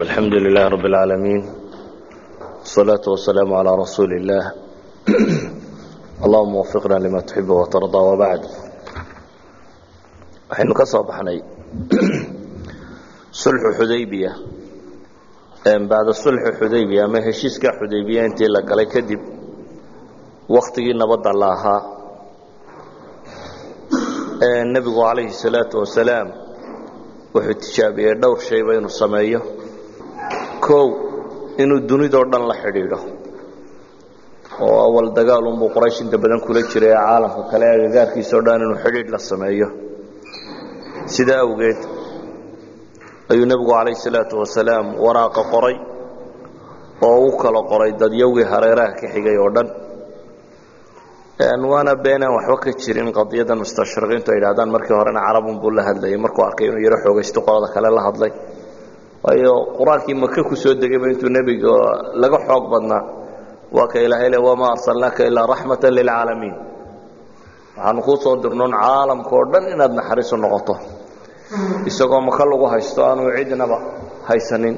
الحمد لله رب العالمين والصلاة والسلام على رسول الله اللهم وفقنا لما تحب وترضى وبعد waxaynu ka soo baxnay sulxu xudaybiya bacda sulxu xudaybiya ama heshiiska xudaybiya intii la galay kadib waktigii nabadda la ahaa nebigu calayhi salaatu wasalaam wuxuu tijaabiyey dhowr shayba inuu sameeyo kow inuu dunidoo dhan la xidhiidho. Oo awal dagaalunbuu quraysh inta badan kula jiray ee caalamka kale agagaarkiisao dhan inuu xidhiidh la sameeyo. Sidaa awgeed ayuu nebigu calayh salaatu wasalaam waraaqa qoray oo u kala qoray dadyowgii hareeraha ka xigay oo dhan. Waana beenaan waxba ka jirin qadiyadan mustashriqiintu ay idhahdaan markii horena carabunbuu la hadlayay markuu arkay inuu yaro xoogaysto qolada kale la hadlay waayo qur'aankii maka ku soo degayba intuu nebiga laga xoog badnaa. Waa ka ilaahay le wamaa arsalnaaka ilaa raxmatan lilcaalamiin waxaanu kuu soo dirnoon caalamka oo dhan inaad naxariisu noqoto. Isagoo maka lagu haysto aanu cidnaba haysanin.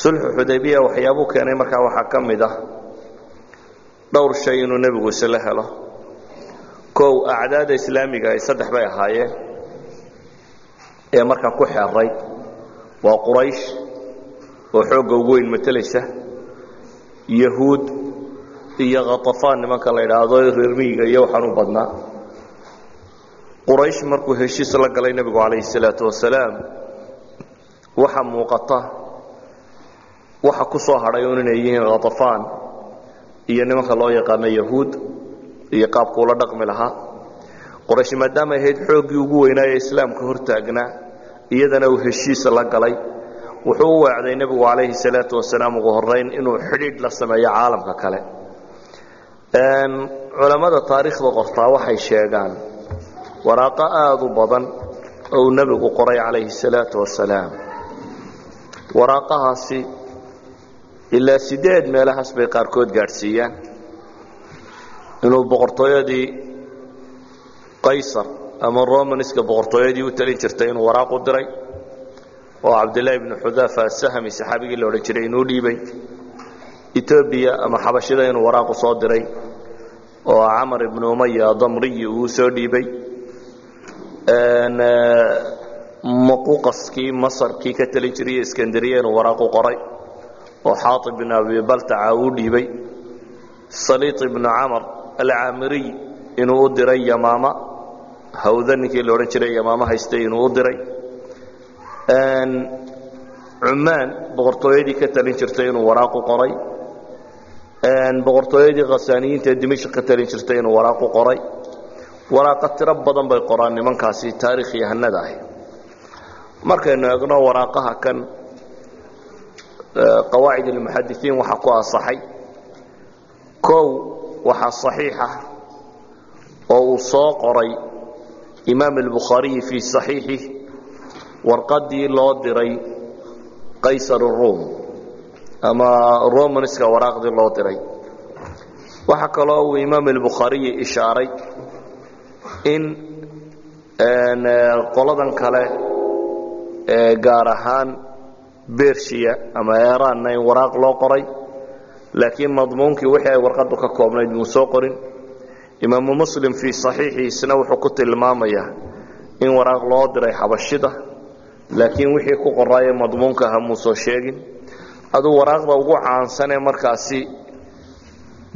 Sulxu xudaybiya waxyaabuu keenay markaa waxaa ka mid ah dhowr shay inuu nebigu isla helo. Kow acdaada islaamiga ay saddex bay ahaayeen ee markaa ku xeeray waa quraysh oo xoogga ugu weyn matelaysa yahuud iyo khatafaan nimanka la idhaahdo reermiyiga iyo waxaan u badnaa. Quraysh markuu heshiis la galay nebigu calayhi salaatu wasalaam waxa muuqata waxa ku soo hadhay un inay yihiin khatafaan iyo nimanka loo yaqaano yahuud iyo qaabkuula dhaqmi lahaa. Quraysh maadaamay ahayd xooggii ugu weynaaye islaamka hortaagnaa iyadana uu heshiis la galay. Wuxuu u weecday nebigu calayhi salaatu wasalaam ugu horeyn inuu xidhiidh la sameeyo caalamka kale. Culammada taariikhda qortaa waxay sheegaan waraaqo aada u badan oo uu nebigu qoray calayhi salaatu wasalaam. Waraaqahaasi ilaa sideed meelahaas bay qaarkood gaadhsiiyaan. Inuu boqortooyadii qaysar ama romanska boqortooyadii u talin jirtay inuu waraaq u diray oo cabdillaahi bnu xudaafa asahmi saxaabigii la odhan jiray inuu dhiibay etoobiya ama xabashida inuu waraaqu soo diray oo camar ibnu umaya damriyi uu soo dhiibay. Maquqaskii masarkii ka talin jiray iskandariya inuu waraaqu qoray oo xaaib bn abi baltaca uu dhiibay. Saliid ibnu camar alcaamiriy inuu u diray yamaama hawda la odhan jiray yamaama haystay inuu u diray. Cumaan boqortooyadii ka talin jirtay inuu waraaqu qoray. Boqortooyadii khasaaniyiinta ee dimashq ka talin jirtay inuu waraaqu qoray. Waraaqa tiro badan bay qoraan nimankaasi taarikh yahanada ah markaynu eegno waraaqaha kan qawaacid almuxadisiin waxaa ku asaxay kow waxaa saxiixa oo uu soo qoray imaam albukhaariyi fii saxiixih warqadii loo diray qaysar ruum ama romanska waraaqdii loo diray. Waxaa kaloo uu imaam albukhaariyi ishaaray in qoladan kale gaar ahaan bershiya ama eraanna in waraaq loo qoray laakiin madmuunkii wixii ay ka koobnayd muu soo imaamu muslim fii saxiixiisna wuxuu ku tilmaamayaa in waraaq loo diray xabashida laakiin wixii ku qoraaye madmuunka aha muu soo sheegin. Aduu waraaqda ugu caansanee markaasi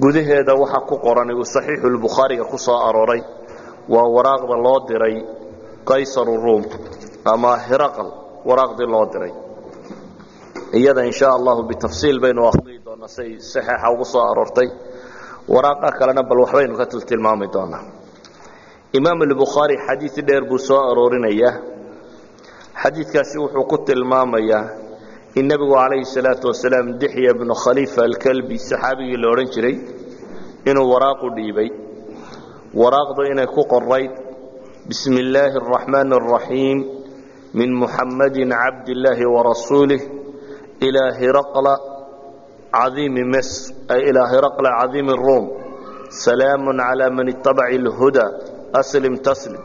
gudaheeda waxa ku qoran uu saxiixulbukhaariga ku soo arooray waa waraaqda loo diray qaysaru ruum ama hiraqal waraaqdii loo diray. Iyada in sha allahu bitafsiil baynu akhriyi doonaa say saxeixa ugu soo aroortay waraaqa kalena bal waxbaynu ka tiltilmaami doonaa. Imaam albukhaari xadiid dheer buu soo aroorinayaa. Xadiidkaasi wuxuu ku tilmaamayaa in nebigu calayhi salaatu wasalaam dixya bnu khaliifa alkalbi saxaabigii la odhan jiray inuu waraaqu dhiibay. Waraaqdu inay ku qorayd bismi illaahi araxmaani araxiim min muxammadin cabdillaahi warasuulih ilaa hiraqla cadiimi misr ay ilaa hiraqla cadiimi ruum salaamu calaa man ittabaci alhuda aslim taslim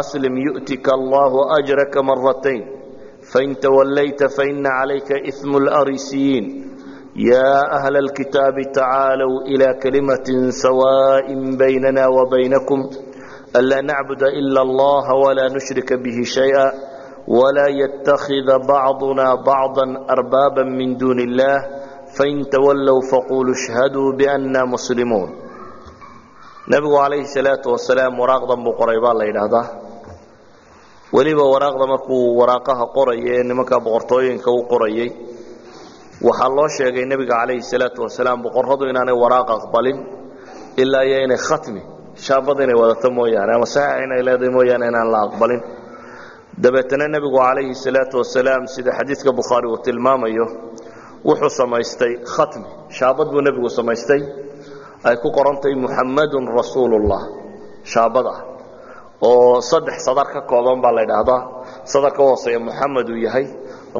aslim yu'tika allahu ajraka maratayn fain tawallayta faina calayka ismu اlarisiyiin ya أhla اlkitaabi tacaalw إilى kalimaة sawaaء baynana وbaynakum anlaa nacbuda إila اllaha wlaa nushrika bih shayئa wlaa yتakhida bacضuna bacضa arbaaba min duuni اllah fain tawallow faquluu ishhaduu biأnna muslimuun nebigu calayhi salaatu wasalaam waraaqdan buu qoray baa la yidhaahdaa weliba waraaqda markuu waraaqaha qoraya ee nimanka boqortooyinka u qorayay waxaa loo sheegay nebiga calayhi salaatu wasalaam boqorradu inaanay waraaq aqbalin ilaa iyo inay khatmi shaabad inay wadato mooyaane ama saxiix inay leedahay mooyaane inaan la aqbalin dabeetana nebigu calayhi salaatu wasalaam sida xadiidka bukhaari uu tilmaamayo wuxuu samaystay khatmi shaabad buu nebigu samaystay. Ay ku qorantay muxammadun rasuulullah. Shaabad ah. Oo saddex sadar ka kooban baa la ydhaahdaa sadar ka hooseeya muxamed uu yahay.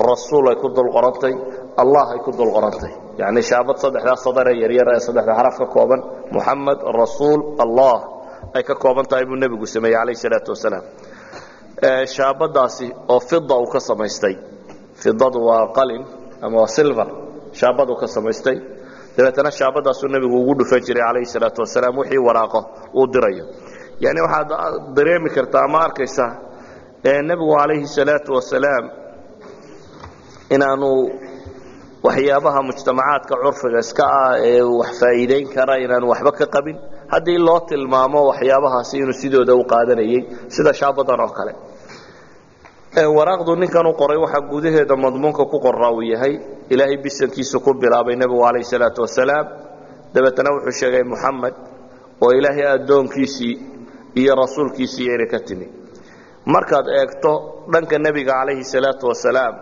Rasuul ay ku dul qorantay. Allah ay ku dul qorantay. Yacni shaabad saddexdaa sadaree yaryar ee saddexda xaraf ka kooban. Muxamed rasuul allah ay ka kooban tahay buu nebigu sameeyey calayh salaatu wasalaam. Shaabadaasi oo fida uu ka samaystay. Fidadu waa qalin ama silver. Shaabaduu ka samaystay. Dabeetana shaabadaasuu nebigu ugu dhufan jiray calayhi salaatu wasalaam wixii waraaqo uu dirayo. Yani waxaad dareemi kartaa ama arkaysaa nebigu calayhi salaatu wasalaam inaanu waxyaabaha mujtamacaadka curfiga iska ah ee wax faa'iidayn kara inaanu waxba ka qabin. Haddii loo tilmaamo waxyaabahaasi inuu sidooda u qaadanayay sida shaabadan oo kale waraaqdu ninkan u qoray waxaa gudaheeda madmuunka ku qoraa uu yahay. Ilaahay bisankiisu ku bilaabay nebigu calayh salaatu wasalaam dabeetana wuxuu sheegay muxamed oo ilaahay addoonkiisii iyo rasuulkiisii inay ka timi. Markaad eegto dhanka nebiga calayhi salaatu wasalaam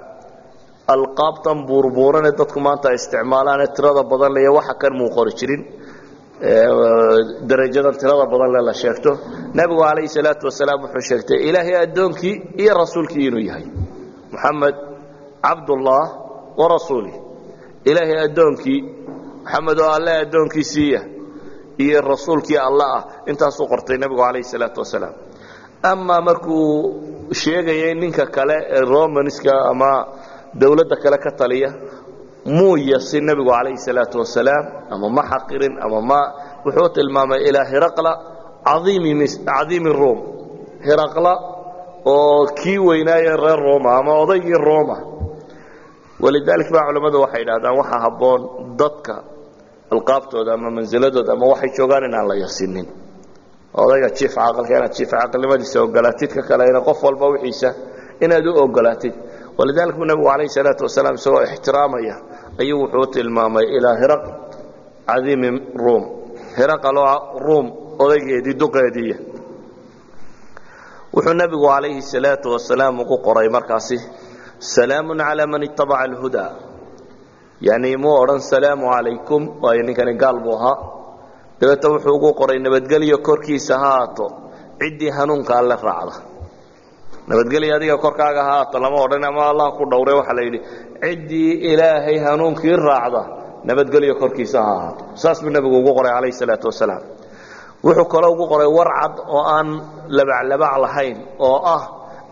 alqaabtan buurbuurane dadku maanta ay isticmaalaane tirada badan le waxa kan muu qori jirin darajadan tirada badan le la sheegto. Nebigu calayhi salaatu wasalaam wuxuu sheegtay ilaahay addoonkii iyo rasuulkii inuu yahay. Muxamed cabdullah wa rasuulih ilaahay addoonkii maxamed oo alle addoonkiisiiya iyo rasuulkii alle ah. Intaasuu qortay nebigu calayhi salaatu wasalaam. Amaa markuu sheegayay ninka kale ee romanska ama dowladda kale ka taliya muu yasin nebigu calayhi salaatu wasalaam ama ma xaqirin ama ma wuxuu tilmaamay ilaa hiraqla cadiimi ruum. Hiraqla oo kii weynaaye reer roma ama odaygii roma walidaalik baa culammadu waxay idhahdaan waxaa habboon dadka alqaabtooda ama mansiladooda ama waxay joogaan inaan la yasinin. Odayga jiif caqalka inaad jiif caqalnimadiisa ogolaatid ka kalena qof walba wixiisa inaad u ogolaatid walidalik buu nebigu calayhi salaatu wasalaam isagoo ixtiraamaya ayuu wuxuu tilmaamay ilaa hiraq cadiimi ruum. Hiraqaloo ruum odaygeedii duqeediiya. Wuxuu nebigu calayhi salaatu wasalaam ugu qoray markaasi salaamun calaa man itabaca alhudaa yani muu odhan salaamu calaykum. Waayo ninkani gaal buu ahaa. Dabeeta wuxuu ugu qoray nabadgelyo korkiisa ha haato ciddii hanuunka alle raacda nabadgelya adiga korkaaga ha haato lama odhan ama allah ku dhowre waxaa la yidhi ciddii ilaahay hanuunkii raacda nabadgelyo korkiisa ha ahaato. Saas buu nebigu ugu qoray calayhi salaatu wasalaam. Wuxuu kaloo ugu qoray war cad oo aan labaclabac lahayn oo ah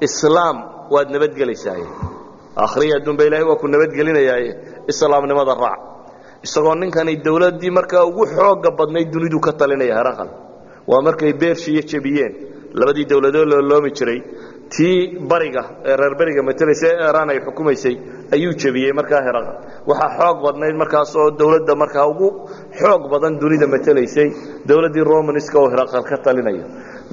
islaam waad nabadgelaysaaye. Akhriya adduunba ilahay waa ku nabadgelinayaaye islaamnimada raac. Isagoo ninkani dowladdii markaa ugu xooga badnayd dunidu ka talinaya heraqal waa markay beershiyo jebiyeen. Labadii dowladoo looloomi jiray tii bariga ee reer beriga matelaysa ee eraan ay xukumaysay ayuu jebiyey markaa heraqal waxaa xoog badnayd markaasoo dowladda markaa ugu xoog badan dunida matelaysay dowladdii romanska oo heraqal ka talinaya.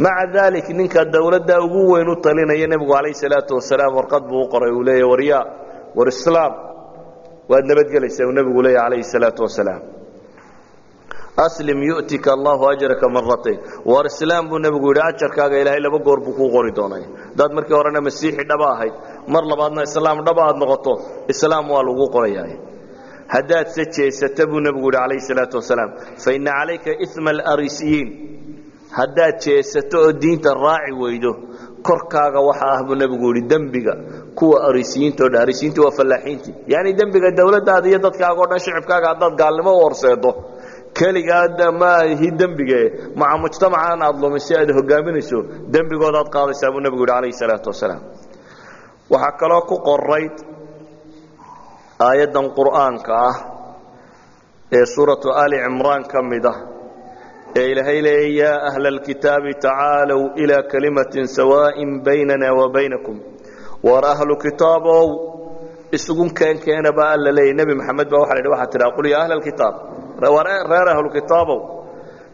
Maca dalik ninka dowladda ugu weyn u talinaya nebigu calayh salaatu wasalaam warqad buu u qoray. Uu leeya waryaa war islaam. Waad nabadgelaysaa uu nebigu leeya calayhi salaatu wasalaam aslim yu'tika allahu ajraka maratayn war islaam buu nebigu yidhi ajarkaaga ilaahay laba goor buu kuu qori doonay. Haddaad markii horena masiixi dhaba ahayd mar labaadna islaam dhaba aad noqoto islaam waa lagu qorayaa haddaad se jeesata buu nebigu yidhi calayhi salaatu wasalaam fa ina calayka isma alarisiyiin haddaad jeesato oo diinta raaci weydo korkaaga waxa ah buu nebigu yidhi dembiga kuwa arisiyiinta o dhan arisiyiinta waa fallaaxiintii. Yacni dembiga dowladdaada iyo dadkaaga dhan shicibkaaga haddaad gaalnimo u horseedo keligaada maahi dembige maca mujtamacan aad lumisay aad hogaaminayso dembigoodaad qaadaysaa buu nebigu yidhi calayhi salaatu wasalaam. Waxaa kaloo ku qorayd aayaddan qur'aanka ah ee suuratu ali cimraan ka mid ah ee ilaahay leeyay yaa ahla alkitaabi tacaalow ilaa kalimatin sawaaءin baynana wa baynakum. War ahlu kitaabow isugu keenkeena baa alla leeyay nebi maxamed baa waxa la yidhi waxaa tidhaha qul yaa ahla alkitaab reer ahlu kitaabow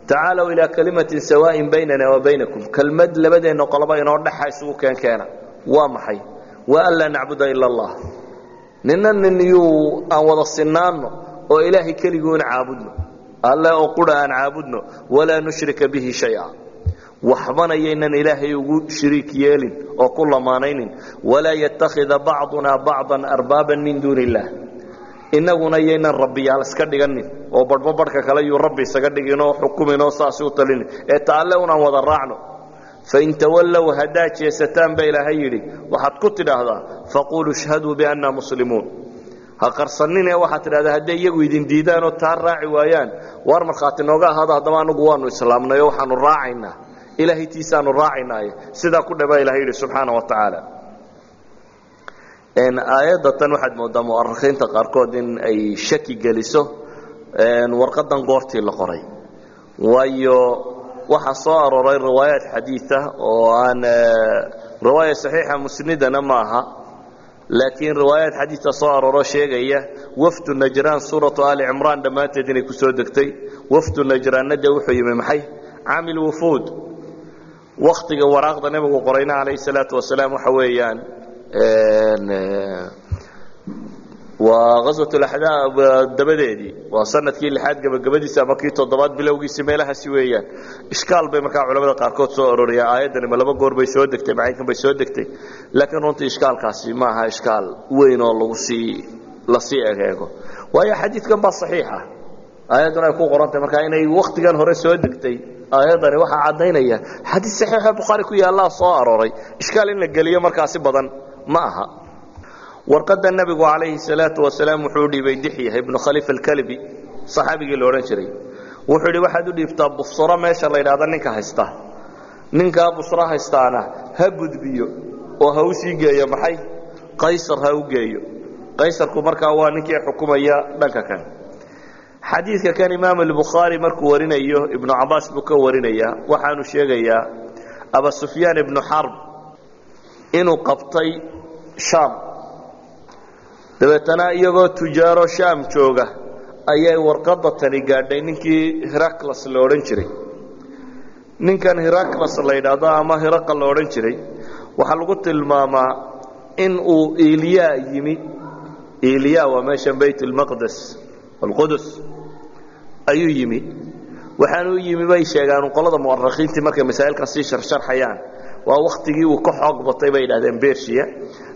tacaalow ilaa kalimatin sawaaءin baynana wa baynakum. Kelmad labadeenna qoloba inoo dhexa isugu keenkeena. Waa maxay? Waa an laa nacbuda ila allah. Nina nin yuu aan wada sinaanno oo ilaahay keliguuna caabudno. Alle oo qura aan caabudno walaa nushrika bihi shaya. Waxbana yaynan ilaahay ugu shiriik yeelin oo ku lamaanaynin. Walaa yattakhida bacduna bacdan arbaaban min duuni illaah innaguna yaynan rabbiyaal iska dhiganin oo badhba badhka kale yuu rabbi isaga dhiginoo xukuminoo saasi u talinin ee ta alle unaan wada raacno. Fain tawallow haddaad jeesataan ba ilaahay yidhi waxaad ku tidhaahdaa faquluu ishhaduu bianna muslimuun. Ha qarsanine waxaad tidhahdaa hadday iyagu idin diidaanoo taa raaci waayaan waar markhaati nooga ahaado haddaba anagu waanu islaamnay oo waxaanu raacaynaa. Ilaahay tiisaanu raacaynaaye sidaa ku dhaba ilahay yidhi subxaana wa tacaala aayadda tan waxaad moodaa mu'arikhiinta qaarkood in ay shaki geliso warqadan goortii la qoray. Waayo waxaa soo arooray riwaayaat xadiia oo aan riwaaya saxiixa musnidana ma aha laakiin riwaayaat xadiia soo arooro sheegaya wafdu najraan suuratu ali cimraan dhammaanteed inay ku soo degtay. Wafdu najraanna dee wuxuu yimi maxay? Caamil wufuud. Waktiga waraaqda nebigu qorayna calayhi salaatu wasalaam waxa weeyaan waa aswat laxdaab dabadeedii waa sannadkii lixaad gabagabadiisa ama kii toddobaad bilowgiisi meelahaasi weeyaan. Ishkaal bay markaa culamada qaarkood soo ororiyaan aayaddani ma laba goor bay soo degtay macaynkan bay soo degtay. Laakiin runtii ishkaalkaasi ma aha ishkaal weyn oo lagu sii la sii egeego waayo xadiidkan baa saxiixa. Aayadduna ay ku qorantay markaa inay waktigan hore soo degtay. Aayaddani waxaa caddaynaya. Xadiid saxiixa bukhaari ku yaallaa soo arooray. Ishkaal in la geliyo markaasi badan ma aha warqadda nebigu calayhi salaatu wasalaam wuxuu dhiibay dixya ibnu khalifa alkalbi saxaabigii la odhan jiray wuxuu yidhi waxaad u dhiibtaa busro meesha la yidhahda ninka haysta. Ninkaa busro haystaana ha gudbiyo oo ha u sii geeyo maxay? Qaysar ha u geeyo. Qaysarku markaa waa ninkii xukumaya dhanka kan. Xadiidka kan imaam albukhaari markuu warinayo ibnu cabaas buu ka warinaya waxaanu sheegayaa aba sufyaan ibnu xarb inuu qabtay shaam dabeetana iyagoo tujaaro shaam jooga ayay warqadda tani gaadhay ninkii heraclas la odhan jiray. Ninkan heraclas la yidhaahdo ama heraqa la odhan jiray waxaa lagu tilmaamaa in uu eliya yimi. Eliya waa meesha bayt lmaqdes alqudus. Ayuu yimi. Waxaanu yimi bay sheegaan qolada mu'arikhiintii markay masaa'ilkan sii sharsharxayaan waa waktigii uu ka xoog batay bay yidhahdeen bershiya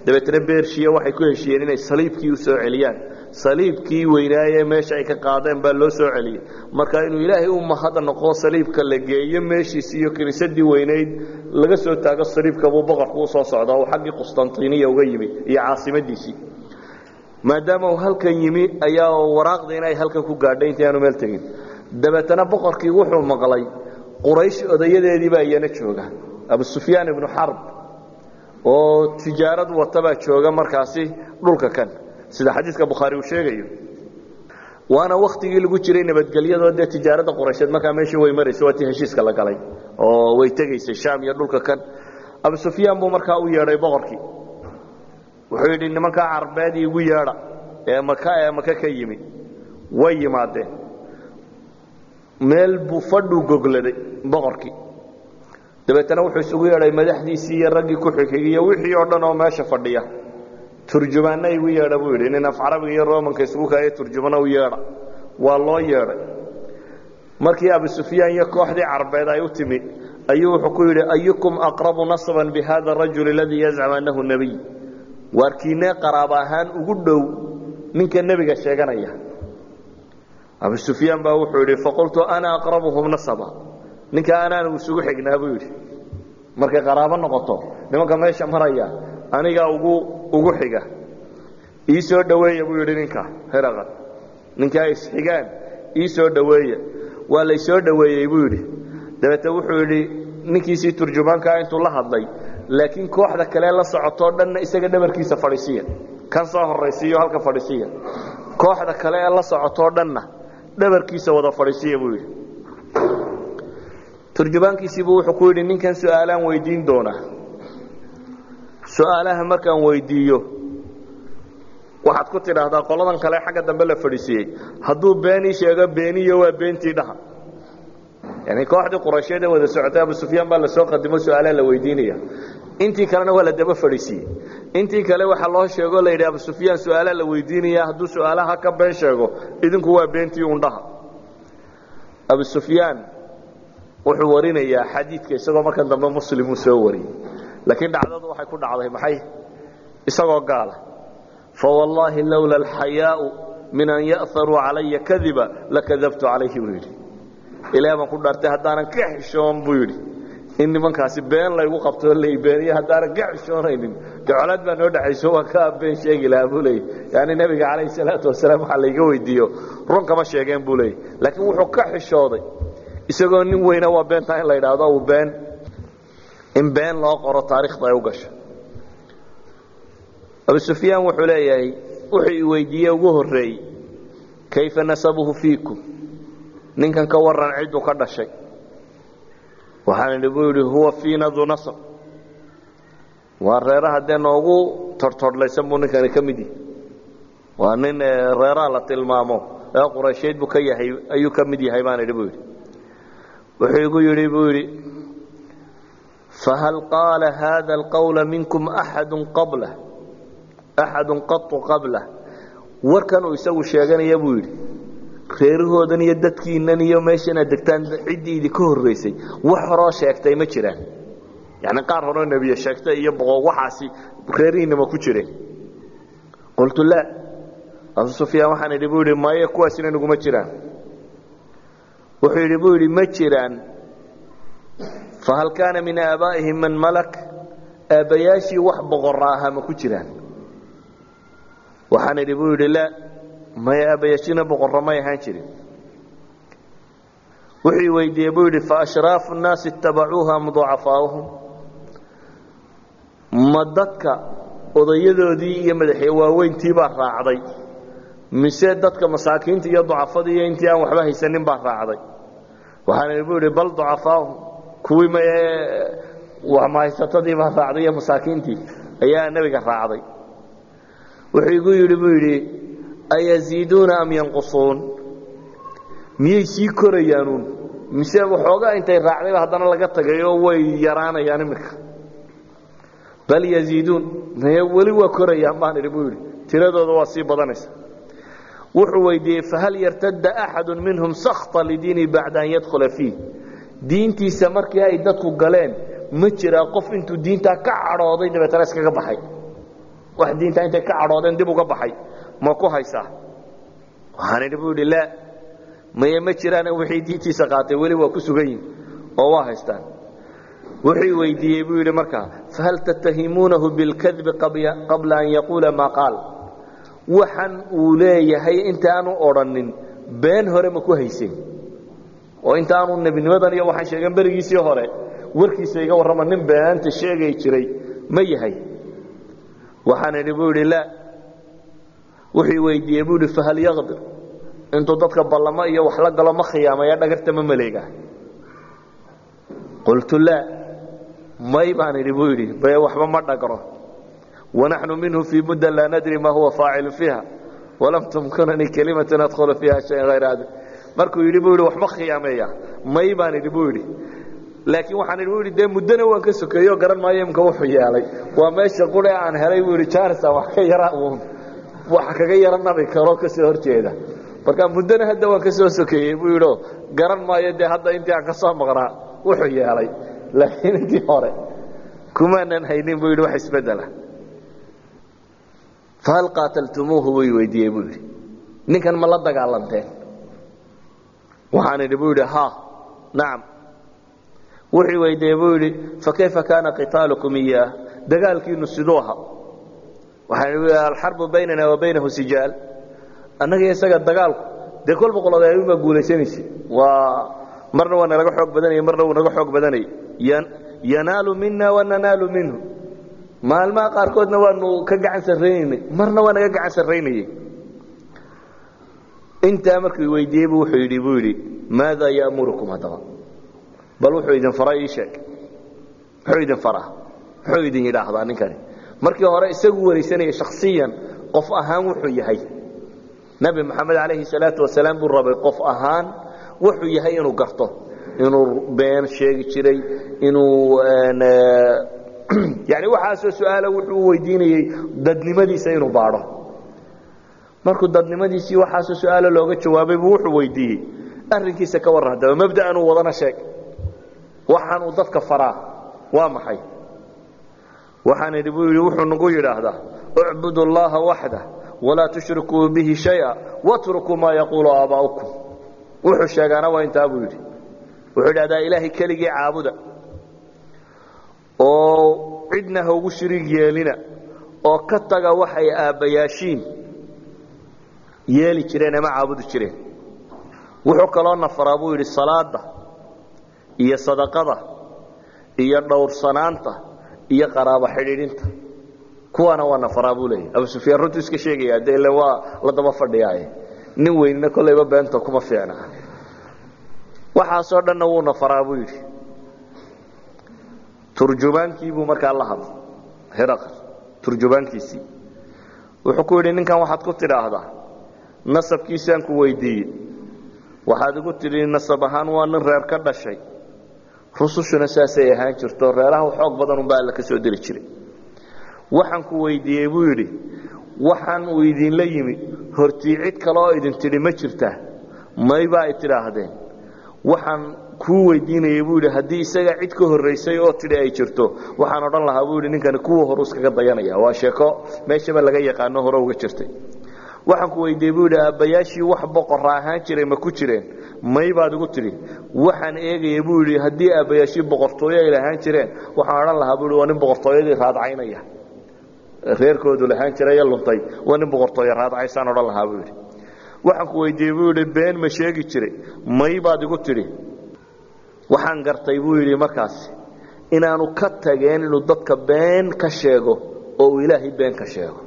dabeetna bershiya waxay ku heshiiyeen inay saliibkii u soo celiyaan. Saliibkii weynaaye meesha ay ka qaadeen baa loo soo celiyey. Marka inuu ilaahay u mahad noqo saliibka la geeyo meeshiisi iyo kiniisadii weynayd laga soo taago saliibka buu boqorku u soo socdaa uu xaggii qustantiniya uga yimi iyo caasimadiisii. Maadaama uu halkan yimi ayaa waraaqda inay halkan ku gaadhay intii aanu meel tegin. Dabeetana boqorkii wuxuu maqlay quraysh odayadeediibaa iyana jooga. Abu sufyaan ibnu xarb oo tijaarad watabaa jooga markaasi dhulka kan. Sida xadiidka bukhaari uu sheegayo. Waana waktigii lagu jiray nabadgelyadoo dee tijaaradda quraysheed markaa meeshii way maraysa waa tii heshiiska la galay oo way tegaysay shaam iyo dhulka kan. Abu sufyaan buu markaa u yeedhay boqorkii. Wuxuu yidhi nimankaa carbeed iigu yeedha ee maka ee maka ka yimi way yimaadeen. Meel buu fadhuu gogladay boqorkii dabeetana wuxuu isugu yeedhay madaxdiisii iyo raggii ku xigxigiyo wixii oo dhan oo meesha fadhiya. Turjumaanna igu yeedha buu yidhi nin af carabiga iyo romanka isugu kaaya turjumana u yeedha. Waa loo yeedhay. Markii abu sufyaan iyo kooxdii carbeed ay u timi ayuu wuxuu ku yidhi ayukum aqrabu nasban bihada arajul aladii yazcam annahu nebiy waarkiinee qaraaba ahaan ugu dhow ninka nebiga sheeganaya. Abu sufyaan baa wuxuu yidhi faqultu ana aqrabuhum nasaba ninka anaanu isugu xignaa buu yidhi. Markay qaraabo noqoto nimanka meesha maraya anigaa ugu ugu xiga. Ii soo dhoweeya buu yidhi ninka heraqad ninkaa isxigaan ii soo dhoweeya waa laysoo dhoweeyey buu yidhi. Dabeete wuxuu yidhi ninkiisii turjumaankaa intuu la hadlay laakiin kooxda kale la socotoo dhanna isaga dhabarkiisa fadhiisiya kan soo horaysiiyo halka fadhiisiya kooxda kale ee la socotoo dhanna dhabarkiisa wada fadhiisiya buu yidhi turjubaankiisiibuu wuxuu ku yidhi ninkan su'aalaan weydiin doonaa. Su'aalaha markaan weydiiyo waxaad ku tidhaahdaa qoladan kale xagga dambe la fadhiisiiyey hadduu beenii sheego beeniyo waa beentii dhaha. Yani kooxdii quraysheed ee wada socotay abu sufyaan baa la soo qadimo su'aalaha la weydiinaya intii kalena waa la daba fadhiisiiyey intii kale waxaa loo sheego la yidhi abu sufyaan su'aalaha la weydiinaya hadduu su'aalaha ka been sheego idinku waa beentii undhaha abu sufyaan wuxuu warinayaa xadiidka isagoo markan dambe muslimuu soo wariyey. Laakiin dhacdadu waxay ku dhacday maxay? Isagoo gaala fawallaahi lowla alxayaau min an ya'haruu calaya kadiba lakadabtu calayhi buu yidhi. Ilaah baan ku dhaartay haddaanan ka xishoon buu yidhi. In nimankaasi been laygu qabtoo laybeeniyo haddaanan ka xishoonaynin de colaad baa noo dhexayso waan ka been sheegi lahaa buu leeyay yani nebiga calayhi salaatu wasalaam waxaa layga weydiiyo run kama sheegeen buu leeyay laakiin wuxuu ka xishooday isagoo nin weyna waa beentaa in la yidhaahdo uu been in been loo qoro taarikhda ay u gasho abu sufyaan wuxuu leeyahay wuxuu i weydiiye ugu horreeyey kayfa nasabuhu fiikum? Ninkan ka waran cidduu ka dhashay. Waxaan idhi buu yidhi huwa fiina du nasab. Waa reeraha dee noogu tortodhlaysan buu ninkani ka mid yahay. Waa nin reeraha la tilmaamo ee quraysheed buu ka yahay ayuu ka mid yahay baan idhi buu yidhi wuxuu igu yidhi buu yidhi fahal qaala haada alqawla minkum axadu qablah axadu qatu qablah warkan uu isagu sheeganaya buu yidhi reerahoodan iyo dadkiinan iyo meeshanaad degtaan ciddii idinka horraysay wax horoo sheegtay ma jiraan. Yani qaar horeo nebiye sheegtay iyo boqo waxaasi reerihiinama ku jireen. Qultu laa. Abu sufyaan waxaan idhi buu yidhi maye kuwaasina naguma jiraan wuxuu yidhi buu yidhi ma jiraan. Fahal kaana min aabaa'ihim man malak? Aabbayaashii wax boqora ahaa ma ku jiraan. Waxaan idhi buu yidhi laa maya aabbayaashina boqorro may ahaan jirin. Wuxuu weydiiyey buu yidhi faashraafu nnaasi itabacuuha am ducafaauhum ma dadka odayadoodii iyo madaxye waaweyntii baa raacday. Mise dadka masaakiinta iyo ducafadii iyo intii aan waxba haysanin baa raacday waxaan idhi buu yidhi bal ducafaahum. Kuwii maye waxmahaysatadii baa raacday iyo masaakiintii? Ayaa nebiga raacday. Wuxuu igu yidhi buu yidhi ayaziiduuna am yanqusuun? Miyay sii korayaanuun? Mise waxoogaa intay raacdayba haddana laga tagayoo way yaraanayaan iminka? Bal yaziiduun maye weli waa korayaan baan idhi buu yidhi. Tiradooda waa sii badanaysa wuxuu weydiiyey fahal yartadda axadu minhum sakta lidiini bacda an yadkhula fiih? Diintiisa markii ay dadku galeen ma jiraa qof intuu diintaa ka cadhooday dabeetana iskaga baxay. Wax diintaa intay ka cadhoodeen dib uga baxay ma ku haysaa? Waxaan idhi buu yidhi laa. Maye ma jiraan wixii diintiisa qaatay weli waa ku sugan yihiin oo waa haystaan. Wuxuu weydiiyey buu yidhi markaa fahal tattahimuunahu bilkadbi qabla an yaquula maa qaal waxan uu leeyahay intaanu odhanin been hore ma ku hayseen oo intaanu nebinimadan iyo waxaan sheegen berigiisii hore warkiisa iga warrama nin beenta sheegay jiray ma yahay. Waxaan idhi buu yidhi laa wuxuu weydiiyey buu yidhi fahal yaqdir? Intuu dadka ballamo iyo wax la galo ma khiyaamaya dhagarta ma maleegaa qultu laa may baan idhi buu baye waxba ma dhagro wanaxnu minhu fii mudda laa nadri ma huwa faacilu fiiha walam tumkinanii kelimatu adkhulu fiiha shayan hayr hada markuu yidhi buu yidhi waxma khiyaameeya may baan idhi buu yidhi laakiin waxaan idhi buu yidhi dee muddona waan ka sokeeyo garan maayo imka wuxuu yeelay waa meesha qure aan helay buu yidhi jarisa wax ka yara uun wax kaga yara nabi karo ka soo horjeeda marka muddona hadda waan ka soo sokeeyey buu yidhi garan maayo dee hadda intii aan ka soo maqnaa wuxuu yeelay laakiin intii hore kumaanan haynin buu yidhi wax isbedela fahal qaataltumuuhu way weydiiyey buu yidhi. Ninkan ma la dagaalanteen waxaan idhi buu yidhi ha nacam wuxuu weydiiyey buu yidhi fakayfa kaana qitaalukum iyaah dagaalkiinu siduu ahaa. Waxaan idhi alxarbu baynana wa baynahu sijaal. Annaga iyo isaga dagaalku dee kol boqolood ayuunbaa guulaysanaysa. Waa marna waa nalaga xoog badanaya marna wuu naga xoog badanayay yanaalu mina wananaalu minhu maalmaha qaarkoodna waanu ka gacan sarraynaynay marna waa naga gacan sarraynayey intaa markuu weydiiyey bu wuxuu yidhi buu yidhi maadaa yaamurukum haddaba bal wuxuu idin fara ii sheeg. Muxuu idin faraa muxuu idin yidhaahdaa ninkani. Markii hore isagu waraysanaya shakhsiyan qof ahaan wuxuu yahay. Nebi moxamed calayhi salaatu wasalaam buu rabay qof ahaan wuxuu yahay inuu garto inuu been sheegi jiray inuu yani waxaasoo su'aala wuxuu weydiinayey dadnimadiisa inuu baadho. Markuu dadnimadiisii waxaasoo su'aala looga jawaabay buu wuxuu weydiiyey. Arrinkiisa ka warran haddaba mabda'an uu wadana sheeg. Waxaan uu dadka faraa. Waa maxay? Waxaan idhi buu yidhi wuxuu nagu yidhaahdaa ucbudu allaha waxda walaa tushrikuu bihi shaya watrukuu maa yaquulu aabaa'ukum wuxuu sheegaana waa intaa buu yidhi. Wuxuu idhahdaa ilaahay keligii caabuda oo cidna ha ugu shiriig yeelina oo ka taga waxay aabbayaashiin yeeli jireen ama caabudi jireen. Wuxuu kaloo nafaraa buu yidhi salaada iyo sadaqada iyo dhowrsanaanta iyo qaraabo xidhiidhinta. Kuwaana waa nafaraa buu leeyahy abu sufyaan runtuu iska sheegaya de ile waa la daba fadhiyaaye. Nin weynina kollayba beento kuma fiicna. Waxaasoo dhanna wuu nafaraa buu yidhi turjumaankiibuu markaa la hadlay. Hiraqal turjumaankiisii wuxuu ku yidhi ninkan waxaad ku tidhaahdaa nasabkiisaan ku weydiiyey. Waxaad igu tidhi nasab ahaan waa nin reer ka dhashay. Rusushuna saasay ahaan jirto reeraha xoog badan unbaa alla ka soo diri jiray. Waxaan ku weydiiyey buu yidhi waxaan uu idinla yimi. Hortii cid kale oo idin tidhi ma jirtaa. Maybaa ay tidhaahdeen. Waxaan kuu weydiinayay buu yidhi haddii isaga cid ka horraysay oo tidhi ay jirto waxaan odhan lahaa buu yidhi ninkani kuwa horu iskaga dayanaya waa sheeko meeshaba laga yaqaano hore uga jirtay. Waxaan ku weydiiyey buu yidhi aabbayaashii wax boqora ahaan jiray ma ku jireen? May baad igu tidhi. Waxaan eegaya buu yidhi haddii aabbayaashii boqortooyo ay lahaan jireen waxaan odhan lahaa buu yidhi waa nin boqortooyadii raadcaynaya. Reerkoodu lahaan jirayo luntay waa nin boqortooyo raadcaysaan odhan lahaa buu yidhi. Waxaan ku weydiiyey buu yidhi been ma sheegi jiray may baad igu tidhi waxaan gartay buu yidhi markaasi inaanu ka tageen inuu dadka been ka sheego oo uu ilaahay been ka sheego.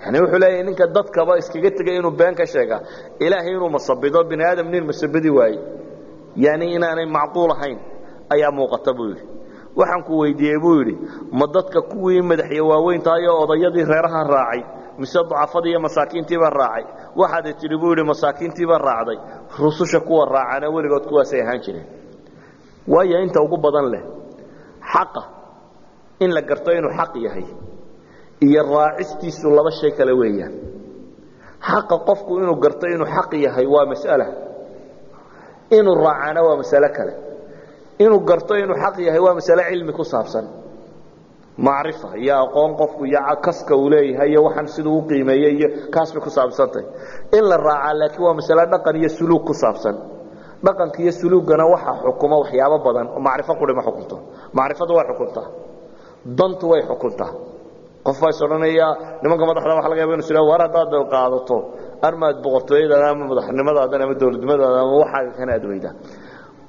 Yani wuxuu leeyahay ninka dadkaba iskaga tegay inuu been ka sheega ilaahay inuu masabido bini aadam nin masabidi waaye. Yani inaanay macquul ahayn ayaa muuqata buu yidhi. Waxaan ku weydiiyey buu yidhi ma dadka kuwii madaxya waaweyntahay oo odayadii reeraha raacay mise ducafadii iyo masaakiintiibaa raacay waxaad tidhi buu yidhi masaakiintiibaa raacday. Rususha kuwa raacana weligood kuwaasay ahaan jireen. Waayo inta ugu badan leh xaqa in la garto inuu xaq yahay iyo raacistiisu laba shay kale weeyaan. Xaqa qofku inuu garto inuu xaq yahay waa mas'ala. Inuu raacana waa masalo kale. Inuu garto inuu xaq yahay waa masale cilmi ku saabsan macrifa iyo aqoon qofku iyo kaska uu leeyahay iyo waxaan siduu u qiimeeyey iyo kaas bay ku saabsantay in la raacaa laakiin waa masale dhaqan iyo suluug ku saabsan. Dhaqanka iyo suluugana waxaa xukuma waxyaabo badan. Oo macrifo quri ma xukunto. Macrifadu way xukuntaa dantu way xukuntaa qof baa is odhanaya nimanka madaxda waxa laga yaba inu sila war haddaad qaadato. Armaad boqortooyadaada ama madaxnimadaadan ama dowladnimadaada ama waxaaga kana aad weydaa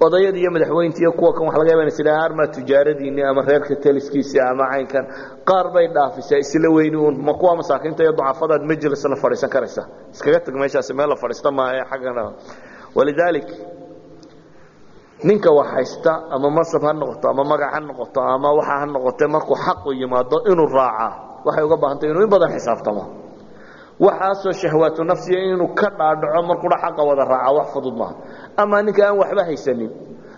odayada iyo madaxweynta iyo kuwa kan waxa laga yaba ina sila armaad tijaaradiinni ama reerka taliskiisi ama caynkan qaar bay dhaafisaa isla weyni uun ma kuwa masaakiinta iyo ducafadaad majlisna fadhiisan karaysa. Iskaga tag meeshaasi meel la fadhiista maaha xaggana walidaalik ninka wax haysta ama masab ha noqoto ama magac ha noqoto ama waxa ha noqote markuu xaqu yimaado inuu raacaa waxay uga baahantay inuu in badan xisaabtamo waxaasoo shahwaatu nafsiya inuu ka dhaadhaco markuudha xaqa wada raaca wax fudud maaha. Ama ninka aan waxba haysanin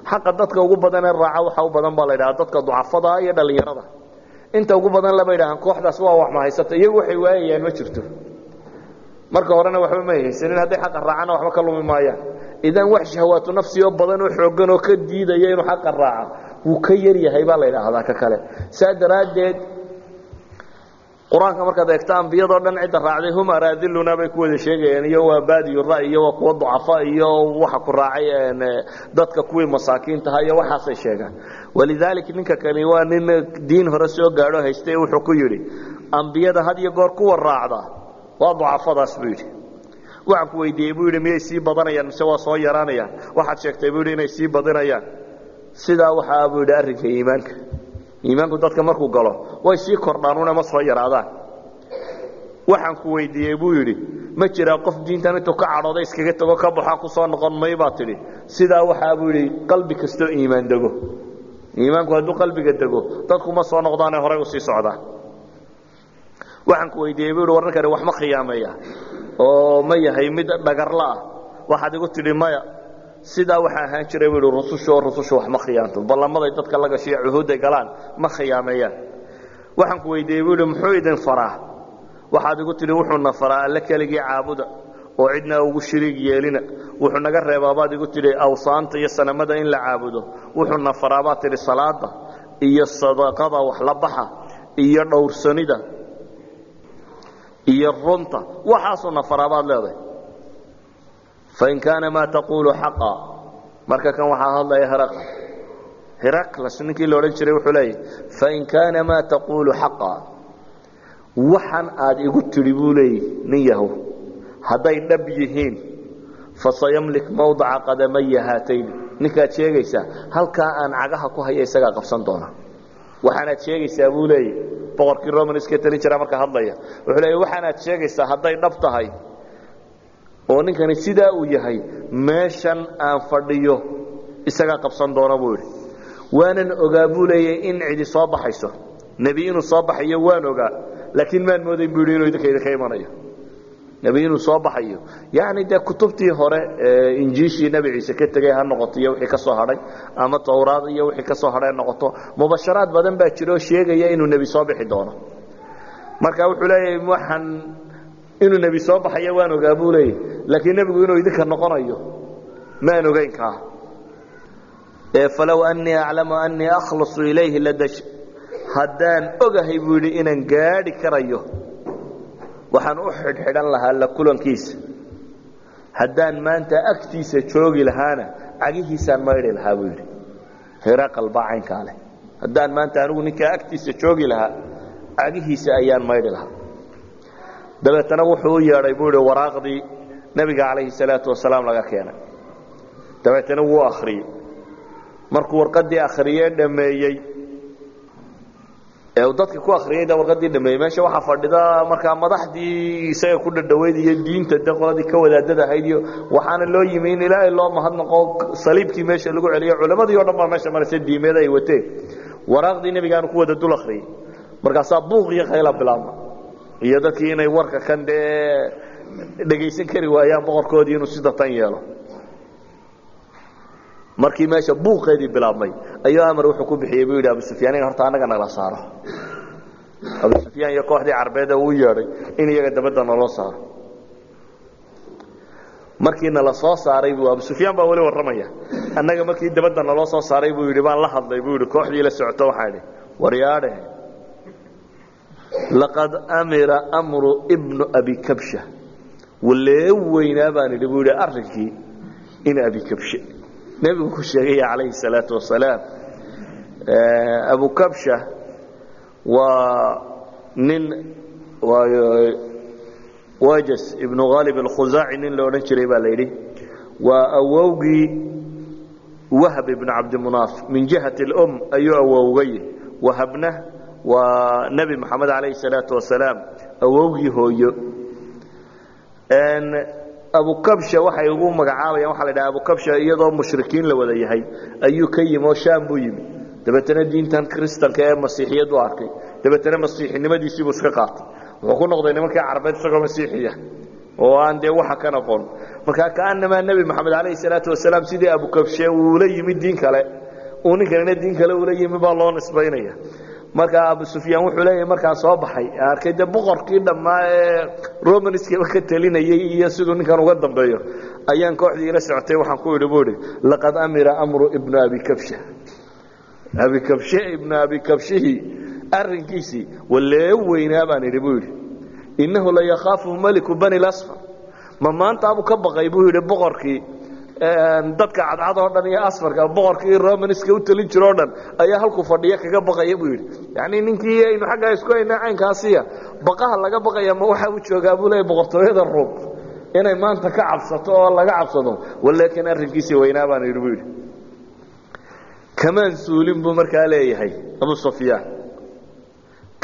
xaqa dadka ugu badanee raaca waxa u badan baa la ydhaha dadka ducafada iyo dhallinyarada. Inta ugu badan laba ydhahaan kooxdaas waa wax ma haysata iyagu waxay waayayaan ma jirto. Marka horena waxba may haysanin hadday xaqa raacana waxba ka lumi maayaan. Idan wax shahwaatu nafsi oo badan oo xoogan oo ka diidaya inuu xaqa raaca wuu ka yar yahay baa la ydhaahdaa ka kale. Saa daraaddeed qur'aanka markaad eegto ambiyadoo dhan cidda raacday hum araadiluna bay ku wada sheegayaan iyo waa baadiyu ra iyo waa kuwa ducafa iyo waxa ku raacay dadka kuwii masaakiintaha iyo waxaasay sheegaan. Walidaalik ninka kani waa nin diin hore soo gaadho hayste wuxuu ku yidhi ambiyada had iyo goor kuwa raacda waa ducafadaas buu yidhi. Waxaan ku weydiiyey buu yidhi miyay sii badanayaan? Mise waa soo yaraanayaan? Waxaad sheegtay buu yidhi inay sii badinayaan. Sidaa waxaa buu yidhi arrinka iimaanka iimaanku dadka markuu galo way sii kordhaan ma soo yaraadaan. Waxaan ku weydiiyey buu yidhi ma jiraa qof diintan intuu ka cadhooda iskaga tago ka baxo ku soo noqon may baa tidhi. Sidaa waxaa buu yidhi qalbi kastoo iimaan dego. Iimaanku hadduu qalbiga dego dadku ma soo noqdaane horay u sii socdaan waxaan ku weydiiyey buu yidhi wararkani wax ma khiyaameeya oo ma yahay mid dhagarla ah. Waxaad igu tidhi maya sidaa waxaa ahaan jiray buu yidhi rusushu wax ma khiyaanto. Ballamaday dadka la gashiyo cuhuudday galaan ma khiyaameeyaan. Waxaan ku weydiiyey buu yidhi muxuu idin faraa? Waxaad igu tidhi wuxuuna faraa alle keligii caabuda oo cidna ugu shiriig yeelina. Wuxuu naga reebaabaad igu tidhi awsaanta iyo sanamada in la caabudo. Wuxuuna faraabaad tidhi salaada iyo sadaqada wax la baxa iyo dhowrsanida iyo runta. Waxaasuuna faraabaad leedahay fain kaana maa taquulu xaqa marka kan waxaa hadlaya heraql heraclas ninkii la odhan jiray wuxuu leeyahy fain kaana maa taquulu xaqa waxan aad igu tidhi buu leeyahy nin yahow hadday dhab yihiin fasayamlik mawdaca qadamaya haatayni ninkaad sheegaysaa halkaa aan cagaha ku haya isagaa qabsan doona waxaanaad sheegaysaa buu leeyahy boqorkii romanska talin jira marka hadlaya wuxuu leeya waxaanaad sheegaysaa hadday dhab tahay oo ninkani sidaa uu yahay meeshan aan fadhiyo isagaa qabsan doona buu idhi waanan ogaa buu leeyahy in cidi soo baxayso. Nebi inuu soo baxayo waan ogaa laakiin maan moodayn buu yidhi inuu idinka idinka imanayo. Nebi inuu soo baxayo. Yacni dee kutubtii hore injiishii nebi ciise ka tegey ha noqoto iyo wixii ka hadhay ama tawraad iyo wixii ka hadhay ha noqoto mubasharaad badan baa jira oo sheegaya inuu nebi soo bixi doono. Marka wuxuu leeyahay waxaan inuu nebi soo baxayo waan ogaa buu leeyahy. Laakiin nebigu inuu idinka noqonayo maan ogeyn kaa falow anii aclamu anii akhlasu ilayhi ladash haddaan ogahay buu yidhi inaan gaadhi karayo waxaan u xidhxidhan lahaa la kulankiisa. Haddaan maanta agtiisa joogi lahaana cagihiisaan maydhi lahaa buu yidhi. Hiraqal baa caynkaa leh. Haddaan maanta anigu ninkaa agtiisa joogi lahaa cagihiisa ayaan maydhi lahaa dabeetana wuxuu u yeedhay buu yidhi waraaqdii nebiga calayhi salaatu wasalaam laga keenay. Dabeetana wuu akhriyey. Markuu warqaddii akhriyee dhammeeyey ee uu dadka ku akhriyayda warqadii dhameeyey meesha waxaa fadhida markaa madaxdii isaga ku dhadhaweyd iyo diinta de qoladii ka wadaadada ahayd iyo waxaana loo yimi in ilaahay loo mahadnaqo saliibkii meesha lagu celiyo culammadii o dhan baa meesha maraysa diimeed ay wateen. Waraaqdii nebigaanu ku wada dul akhriyey. Markaasaa buuq iyo khayla bilaabma iyo dadkii inay warka kan dee dhegaysan kari waayaan boqorkoodii inuu sida tan yeelo. Markii meesha buuqeedii bilaabmay ayuu amar wuxuu ku bixiyey buu yidhi abu sufyaan in horta annaga nala saaro. Abu sufyaan iyo kooxdii carbeed uu yeedhay in iyaga dabadda naloo saaro. Markii nala soo saaray buu abu sufyaan baa weli warramaya. Annaga markii dabadda naloo soo saaray buu yidhi baan la hadlay buu yidhi kooxdii la socoto waxaa idhi waryaadhe laqad amira amru ibnu abi kabsha. Walee weynaa baan idhi buu yidhi arrinkii in abi kabshe. Nebigu ku sheegaya calayhi salaatu wasalaam abu kabsha waa nin wajas ibnu haalib alkhusaaci nin la odhan jiray baa la yidhi waa awowgii wahab ibnu cabdimunaaf min jihati اlum ayuu awowgay. Wahabna waa nebi moxamed calayhi salaatu wasalaam awowgii hooyo. Abukabsha waxay ugu magacaabayaan waxa la dhaha abukabsha iyadoo mushrikiin la wada yahay. Ayuu ka yimi oo shaam buu yimi. Dabeetana diintan kristanka ee masiixiyad u arkay. Dabeetana masiixinimadiisiibuu iska qaatay. Wuxuu ku noqday nimankii carbeed isagoo masiixiya oo aan dee waxa ka noqon. Markaa kaanamaa nebi moxamed calayhi salaatu wasalaam sidii abukabshe uula yimi diin kale uu ninkanina diin kale ula yimi baa markaa abu sufyaan wuxuu leeyahay markaa soo baxay. Arkay de boqorkii dhammaa ee romanskaba ka telinayay iyo siduu ninkan uga dambeeyo. Ayaan kooxdii ila socotay waxaan ku idhi buu idhi laqad amira amru ibnu abi kabsha. Abi kabshe ibnu abi kabshihii arrinkiisii walee weynaa baan idhi buu yidhi. Innahu la yakhaafu meliku bani lasfar ma maantaabuu ka baqay buu yidhi boqorkii dadka cadcad oo dhan iyo asfarka boqorkii romanska u talin jiro o dhan ayaa halkuu fadhiya kaga baqaya buu yidhi. Yani ninkii aynu xaggaa isku haynaa caynkaasiya baqaha laga baqaya ma waxa u joogaa buu leeya boqortooyada ruum inay maanta ka cabsato oo laga cabsado. Walaakiin arrinkiisii weynaa baan yidhi buu yidhi. Kamaan zuulin buu markaa leeyahay abu sufyaan.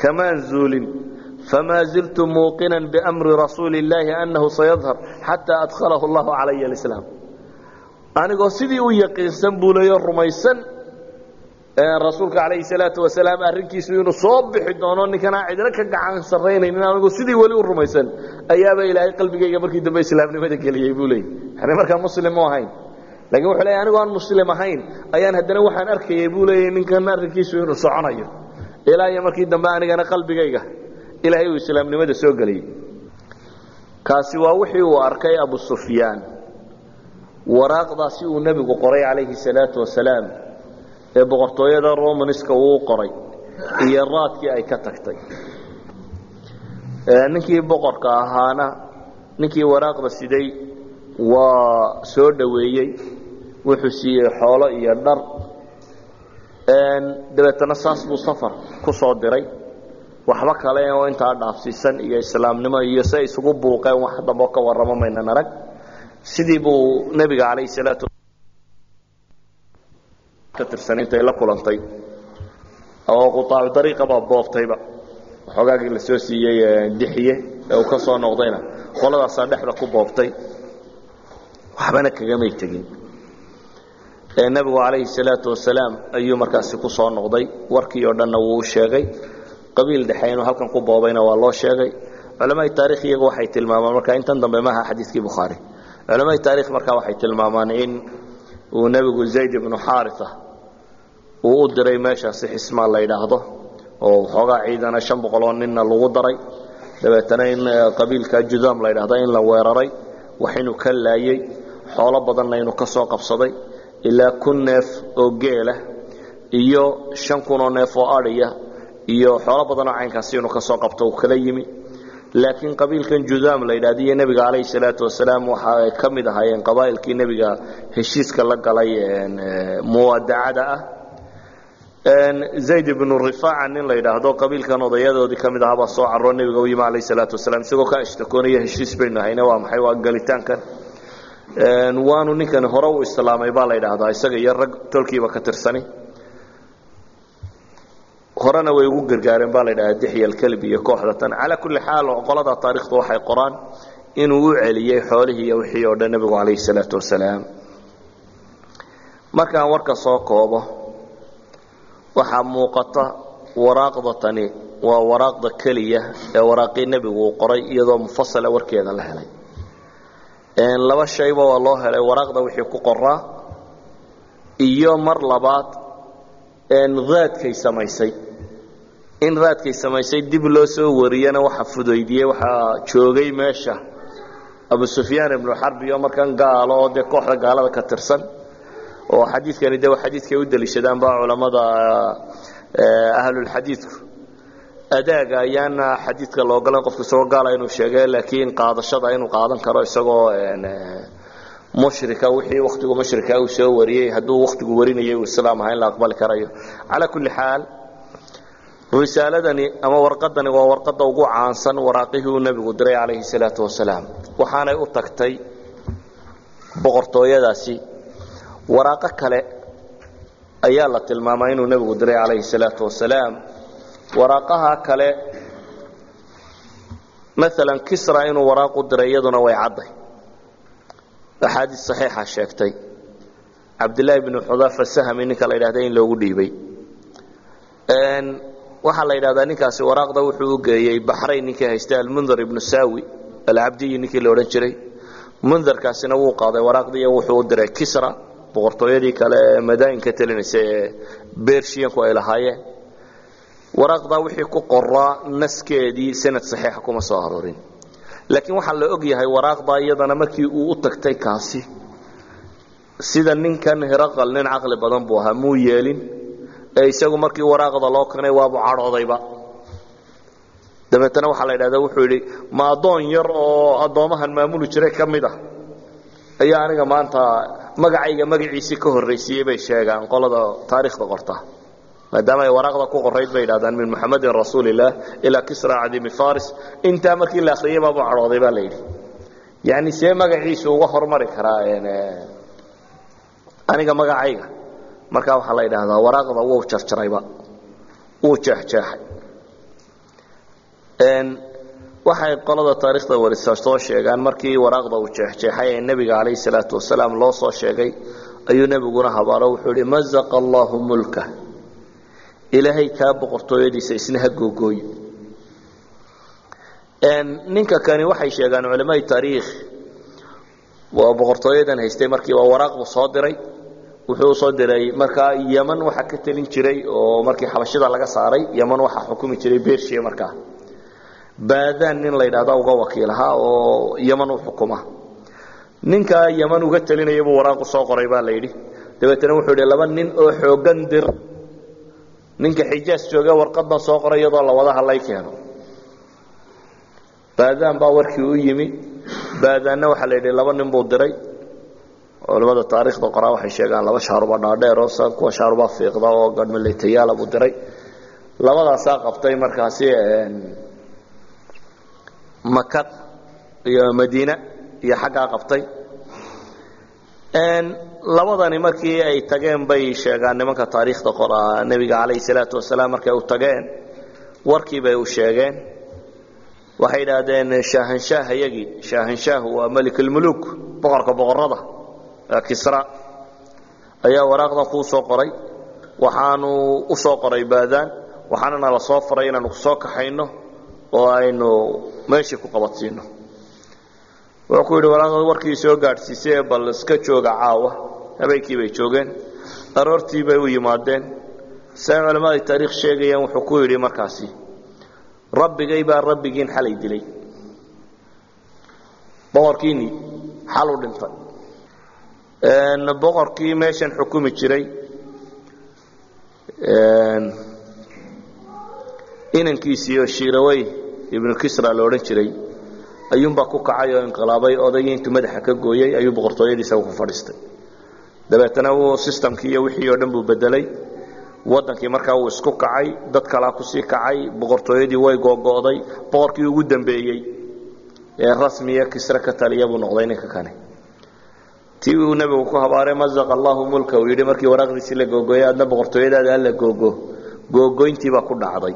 Kamaan zuulin famaa ziltu muuqinan biamri rasuuli illaahi annahu sayadhar xataa adkhalahu allahu calaya alislaam anigoo sidii u yaqiinsan buu leeyo rumaysan rasuulka calayhi salaatu wasalaam arrinkiisu inuu soo bixi doono ninkanaa cidina ka gacan sarraynaynin anigu sidii weli u rumaysan ayaaba ilaahay qalbigayga markii dambe islaamnimada geliyey buu leeyay. Yani markaa muslim mu ahayn. Lakiin wuxuu leeyahy anigoo aan muslim ahayn ayaan haddana waxaan arkayay buu leeyahy ninkan arrinkiisu inuu soconayo. Ilaa iyo markii dambe anigana qalbigayga ilaahay uu islaamnimada soo geliyey kaasi waa wixii uu arkay abu sufyaan waraaqdaasi uu nebigu qoray calayhi salaatu wasalaam ee boqortooyada romanska uu qoray iyo raadkii ay ka tagtay. Ninkii boqorka ahaana ninkii waraaqda siday waa soo dhoweeyey. Wuxuu siiyey xoolo iyo dhar. Dabeetana saas buu safar ku soo diray. Waxba kale oo intaa dhaafsiisan iyo islaamnimo iyo si ay isugu buuqeen wax damboo ka warramo maynan arag sidii buu nebiga calayhi salaatu tirsan intay la kulantay oo qutaacu dariiqa baa booftayba waxoogaagii la soo siiyey dixiye ee uu ka soo noqdayna qoladaasaa dhexda ku booftay waxbana kagamay tegin. Nebigu calayhi salaatu wasalaam ayuu markaasi ku soo noqday. Warkii oo dhanna wuu u sheegay. Qabiil dhexe inuu halkan ku boobayna waa loo sheegay. Culamai taarikh iyagu waxay tilmaamaan marka intan dambe maaha xadiiskii bukhaari culamai taarikh markaa waxay tilmaamaan in uu nebigu zayd ibnu xaarisa uu u diray meeshaasi xismaa la yidhaahdo oo waxoogaa ciidana shan boqoloo ninna lagu daray. Dabeetana in qabiilka judaam la yidhahdo in la weeraray wax inuu ka laayey xoolo badanna inuu ka soo qabsaday ilaa kun neef oo geelah iyo shan kunoo neef oo adhiya iyo xoolo badanoo caynkaasi inuu ka soo qabto uu kala yimi laakiin qabiilkan judaam la yidhahdo iyo nebiga calayhi salaatu wasalaam waxa ay ka mid ahaayeen qabaa'ilkii nebiga heshiiska la galay muwaadacada ah. Zayd ibnu rifaaca nin la yidhaahdo qabiilkan odayadoodii ka mid ahaabaa soo caroo nebiga u yimi calayh salaatu wasalaam isagoo ka ashtakoonaya heshiis baynu hayne waa maxay? Waa galitaankan waanu ninkani hore u islaamay baa la yidhaahdaa isaga iyo rag tolkiiba ka tirsani horena way ugu gargaareen baa la ydhahaa dixya alkalb iyo kooxda tan calaa kulli xaal qolada taarikhdu waxay qoraan inuu u celiyey xoolihii iyo wixii oo dhan nebigu calayhi salaatu wasalaam. Markaan warka soo koobo waxaa muuqata waraaqda tani waa waraaqda keliya ee waraaqii nebigu uu qoray iyadoo mufasala warkeeda la helay. Laba shayba waa loo helay waraaqda wixii ku qoraa iyo mar labaad raadkay samaysay in raadkay samaysay dib loo soo wariyana waxa fudaydiyey waxaa joogay meesha. Abu sufyaan ibnu xarbi oo markan gaalo oo dee kooxda gaalada ka tirsan oo xadiidkani de xadiidkay u daliishadaanba culammada ahlulxadiidku adaaga ayaana xadiidka la ogolan qofku isagoo gaala inuu sheege laakiin qaadashada inuu qaadan karo isagoo mushrika wixii wakhtigu mushrika uu soo wariyey hadduu wakhtigu warinayay uu islaam ahaa in la aqbali karayo. Calaa kulli xaal risaaladani ama warqadani waa warqadda ugu caansan waraaqihii uu nebigu diray calayhi salaatu wasalaam. Waxaanay u tagtay boqortooyadaasi. Waraaqo kale ayaa la tilmaamaa inuu nebigu diray calayhi salaatu wasalaam. Waraaqaha kale maalan kisra inuu waraaq u diray iyaduna way cadday. Axaadiis saxiixa sheegtay. Cabdillaahi bnu xudaafa sahmi ninka la yidhahda in loogu dhiibay waxaa la yidhahdaa ninkaasi waraaqda wuxuu u geeyey baxrayn ninkii haystay almundir ibnu saawi alcabdiyi ninkii la odhan jiray. Mundarkaasina wuu qaaday waraaqdiiyo wuxuu u diray kisra boqortooyadii kale ee madaayinka telinaysa ee bershiyanku ay lahaayeen. Waraaqdaa wixii ku qoraa naskeedii sanad saxiixa kuma soo aroorin. Laakiin waxaa la og yahay waraaqdaa iyadana markii uu u tagtay kaasi sida ninkan hiraqal nin caqli badan buu ahaa muu yeelin ee isagu markii waraaqda loo kanay waabu cadhoodayba dabeetana waxaa la yidhahda wuxuu yidhi ma addoon yar oo addoomahan maamuli jiray ka mid ah. Ayaa aniga maanta magacayga magaciisii ka horraysiiyey bay sheegaan qolada taariikhda qorta. Maadaama ay waraaqda ku qorayd bay yidhahdaan min muxamedin rasuulilah ilaa kisra cadiimi faris. Intaa markii la akhriyey baabu cadhooday baa la yidhi. Yani see magaciisu uga hormari karaa aniga magacayga markaa waxaa la yidhaahdaa waraaqda wuu jarjarayba wuu jeexjeexay waxay qolada taarikhda warisa soo sheegaan markii waraaqda uu jeexjeexay ee nebiga calayhi salaatu wasalaam loo soo sheegay ayuu nebiguna habaaro wuxuu ihi mazaqa allahu mulka. Ilaahay kaa boqortooyadiisa isna ha googooye ninka kani waxay sheegaan culamai taariikh waa boqortooyadan haystay markiiba waraaqbu soo diray wuxuu u soo diray markaa yeman waxa ka telin jiray oo markii xabashida laga saaray yeman waxaa xukumi jiray bersia markaa baadaan nin la yidhahda uga wakiilahaa oo yeman u xukuma. Ninkaa yeman uga telinaya buu waraaqu soo qoray baa la yidhi. Dabeetana wuxuu yidhi laba nin oo xoogan dir. Ninka xijaas jooge warqadan soo qoray iyadoo la wada hadlay keeno baadaan baa warkii u yimi. Baadaanna waxaa la yidhi laba nin buu diray culamada taariikhda qoraa waxay sheegaan laba shaaruba dhaadheer oo sa kuwa shaaruba fiiqda oo gadhmaleytayaala buu diray. Labadaasaa qabtay markaasi maka iyo madiina iyo xaggaa qabtay. Labadani markii ay tageen bay sheegaan nimanka taariikhda qoraa nebiga calayhi salaatu wasalaam markay u tageen warkii bay u sheegeen. Waxay idhaahdeen shaahanshaah iyagii shaahanshaahu waa melikulmuluk boqorka boqorada kisra ayaa waraaqdan kuu soo qoray. Waxaanu u soo qoray baadaan waxaanana la soo faray inaanu ku soo kaxayno oo aynu meeshii ku qabadsiino. Wuxuu ku yidhi waraaqda warkii soo gaadhsiisay bal iska jooga caawa. Habeenkii bay joogeen aroortii bay u yimaadeen. Say culammadai taariikh sheegayaan wuxuu ku yidhi markaasi rabbigay baa rabbigiin xalay dilay. Boqorkiinii xal u dhintay boqorkii meeshan xukumi jiray. Inankiisiiyo shiirawey ibnu kisra la odhan jiray. Ayuunbaa ku kacay oo inqilaabay odaygii intuu madaxa ka gooyey ayuu boqortooyadiisa ku fadhiistay dabeetana wuu sistamkii iyo wixii oo dhan buu bedelay wadankii markaa wuu isku kacay dad kalaa ku sii kacay boqortooyadii way googo'day boqorkii ugu dambeeyey. Ee rasmiya kisre ka taliya buu noqday ninka kane tii uu nebigu ku habaaray mazaqa allahu mulka uu yidhi markii waraaqdiisii la googooyay adna boqortooyadaada alla googo. Googoyntiibaa ku dhacday.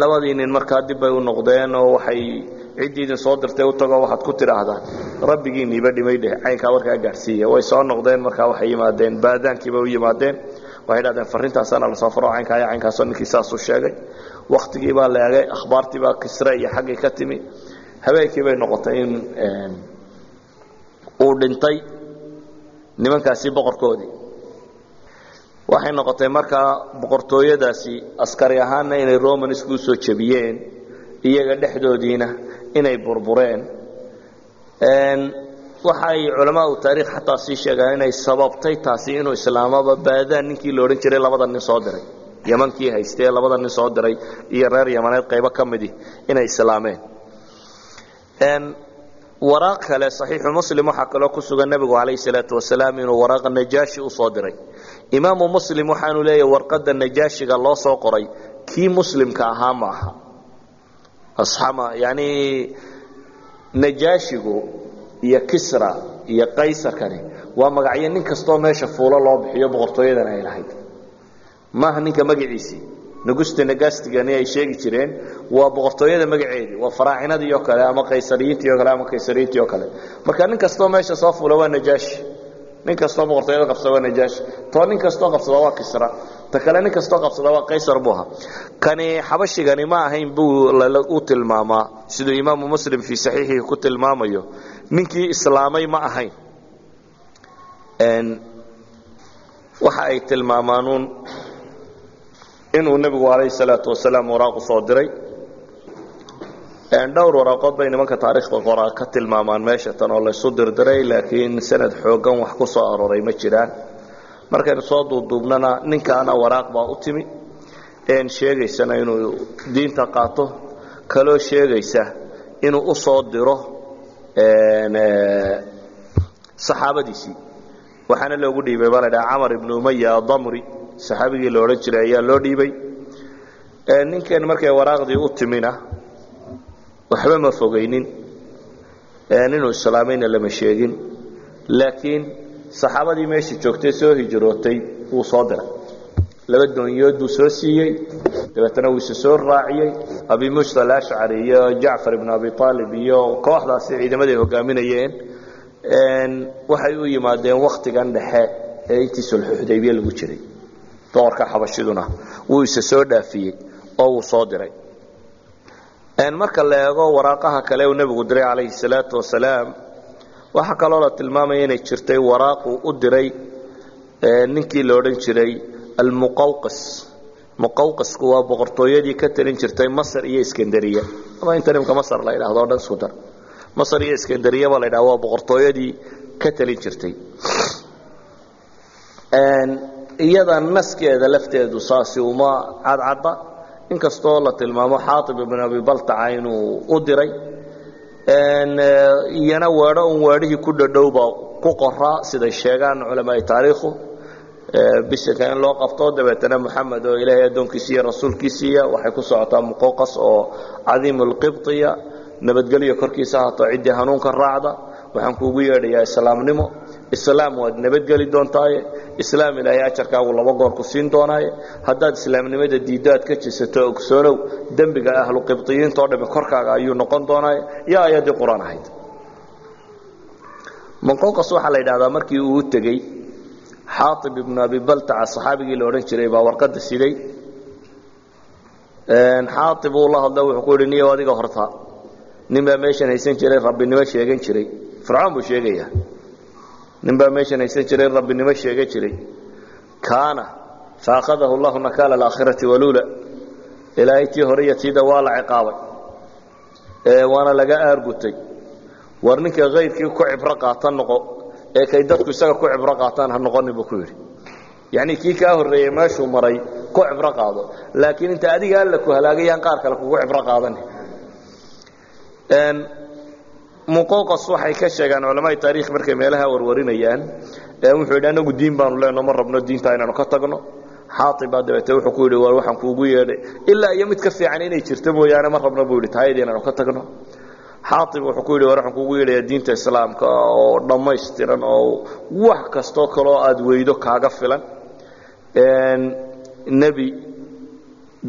Labadii nin markaa dib bay u noqdeen oo waxay ciddii idin soo dirtay u tago waxaad ku tidhaahdaan rabbigiiniiba dhimay dheh caynkaa warkaa gaadhsiiya way soo noqdeen markaa waxay yimaadeen baadaankiiba u yimaadeen. Waxay dhahdeen farrintaasana la soo faro caynkaa iyo caynkaasoo ninkii saasuu sheegay. Wakhtigii baa la eegay akhbaartii baa kisre iyo xaggii ka timi. Habeenkii bay noqotay in uu dhintay nimankaasi boqorkoodii. Waxay noqotay markaa boqortooyadaasi askari ahaanna inay romansku u soo jebiyeen iyaga dhexdoodiina inay burbureen. Waxay culamaau taarikh xataa sii sheegaan inay sababtay taasi inuu islaamaba baadaan ninkii la odhan jiray labada nin soo diray yamankii haystee labada nin soo diray iyo reer yamaneed qaybo ka midi inay islaameen waraaq kale saxiixu muslim waxaa kaloo ku sugan nebigu calayhi salaatu wasalaam inuu waraaqa najaashi u soo diray. Imaamu muslim waxaanu leeyahy warqadda najaashiga loo soo qoray kii muslimka ahaa ma aha. Asxama yani najaashigu iyo kisra iyo qaysarkani waa magacyo nin kastoo meesha fuulo loo bixiyo boqortooyadan ay lahayd. Maaha ninka magaciisii nugusta nagastigani ay sheegi jireen waa boqortooyada magaceedii waa faraacinadii oo kale ama qaysariyiintii o kale ama kaysariyiintii oo kale. Marka nin kastoo meesha soo fuula waa najaashi nin kastoo boqortooyada qabsada waa najaashi too nin kastoo qabsada waa kisra ta kale nin kastoo qabsada waa qaysar buu ahaa. Kani xabashigani ma ahayn buu u tilmaamaa siduu imaamu muslim fii saxiixihi ku tilmaamayo. Ninkii islaamay ma ahayn. Waxa ay tilmaamaanuun inuu nebigu calayhi salaatu wasalaam waraaq u soo diray. Dhowr waraaqood bay nimanka taariikhda qoraa ka tilmaamaan meesha tan oo laysu dirdiray laakiin sanad xooggan wax ku soo aroray ma jiraan. Markaynu soo duuduubnana ninkaana waraaq baa u timi. Een sheegaysana inuu diinta qaato kaloo sheegaysa inuu u soo diro saxaabadiisii. Waxaana loogu dhiibay baa la dhaha camar ibnu umaya adamri saxaabigii la odhan jiray ayaa loo dhiibay. Ninkan markay waraaqdii u timina waxba ma fogaynin. Inuu islaamayna lama sheegin. Laakiin saxaabadii meeshii joogtay soo hijrootay wuu soo diray. Laba doonyood buu soo siiyey dabeetana wuu isa soo raaciyey. Abi musa alashcari iyo jacfar ibn abi aalib iyo kooxdaasi ciidamaday hogaaminayeen waxay u yimaadeen wakhtigan dhexe ee intii sulxuxudaybiye lagu jiray boqorka xabashiduna wuu isa soo dhaafiyey oo wuu soo diray. Marka la eego waraaqaha kale uu nebigu diray calayhi salaatu wasalaam waxaa kaloo la tilmaamaya inay jirtay waraaquu u diray ninkii la odhan jiray almuqawqis. Muqawqisku waa boqortooyadii ka talin jirtay masr iyo iskandariya. Ama inta nimka masr la yidhahdo o dhan isku dar. Masr iyo iskandariya baa la yidhahda waa boqortooyadii ka talin jirtay iyada naskeeda lafteedu saasi uma cadcadda inkastoo la tilmaamo xaaib ibn abi baltaca inuu u diray iyana weedho un weedhihii ku dhadhowba ku qoraa siday sheegaan culamaai taariikhu. Bishanka in loo qabto dabeetana moxamed oo ilaahay addoonkiisiiyo rasuulkiisiiya waxay ku socotaa muqoqas oo cadiimu lqibطiya nabadgelyo korkiisa haato ciddii hanuunka raacda. Waxaan kuugu yeedhayaa islaamnimo. Islaam waad nabadgeli doontaaye islaam ilaahay ajarkaagu laba goor ku siin doonaaye haddaad islaamnimada diiddo aad ka jisato ogsoonow dembiga ahlu qibطiyiinta o dhami korkaaga ayuu noqon doonaaye yaa ayaddii qur'aan ahayd. Muqoqas waxaa la yidhahdaa markii uu tegey xaaib ibnu abi baltaca saxaabigii la odhan jiray baa warqadda siday. Xaaib uu la hadla wuxuu ku yidhi niyow adiga horta nin baa meeshan haysan jiray rabbinimo sheegan jiray. Fircoon buu sheegaya nin baa meeshan haysan jiray rabbinimo sheegan jiray? Kaana faakhadahu llahu nakaala alaakhirati waluula ilaahay tii hore iyo tiida waa la ciqaabay. Waana laga aargutay war ninka kayrkii ku cibro qaata noqo ee kay dadku isaga ku cibro qaataan ha noqonin buu ku yidhi. Yacnii kii kaa horreeyey meeshuu maray ku cibro qaado. Laakiin inta adiga alla ku halaagayaan qaar kale kugu cibro qaadani muqoqas waxay ka sheegaan culamaai taarikh markay meelaha warwarinayaan. Wuxuu yidhi anagu diin baanu leenno ma rabno diinta inaanu ka tagno. Xaaibaa dabeete wuxuu ku yidhi war waxaan kuugu yeedhay. Ilaa iyo mid ka fiican inay jirto mooyaane ma rabno buu yidhi taayadii inaanu ka tagno. Xaaib wuxuu ku yidhi war waxaan kuugu yeedhayaa diinta islaamka oo dhammaystiran oo wax kastoo kaloo aad weydo kaaga filan. Nebi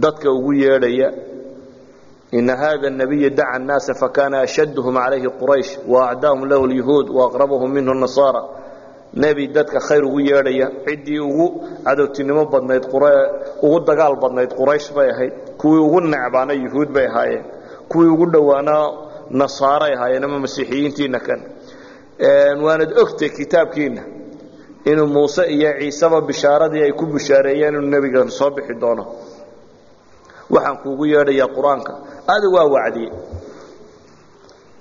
dadka ugu yeedhaya ina hada nabiya daca annaasa fakana ashadhum calayhi quraysh wa acdaahum lahu lyahuud wa aqrabahum minhu nasaara nebi dadka khayr ugu yeedhaya ciddii ugu cadowtinimo badnayd ugu dagaal badnayd quraysh bay ahayd kuwii ugu necbaana yuhuud bay ahaayeen kuwii ugu dhowaana nasaaray ahaayeen ama masiixiyiintiina kan waanad ogtay kitaabkiinna inuu muuse iyo ciiseba bishaaradii ay ku bishaareeyeen inuu nebigan soo bixi doono waxaan kuugu yeedhayaa qur'aanka. Adi waa wacdiye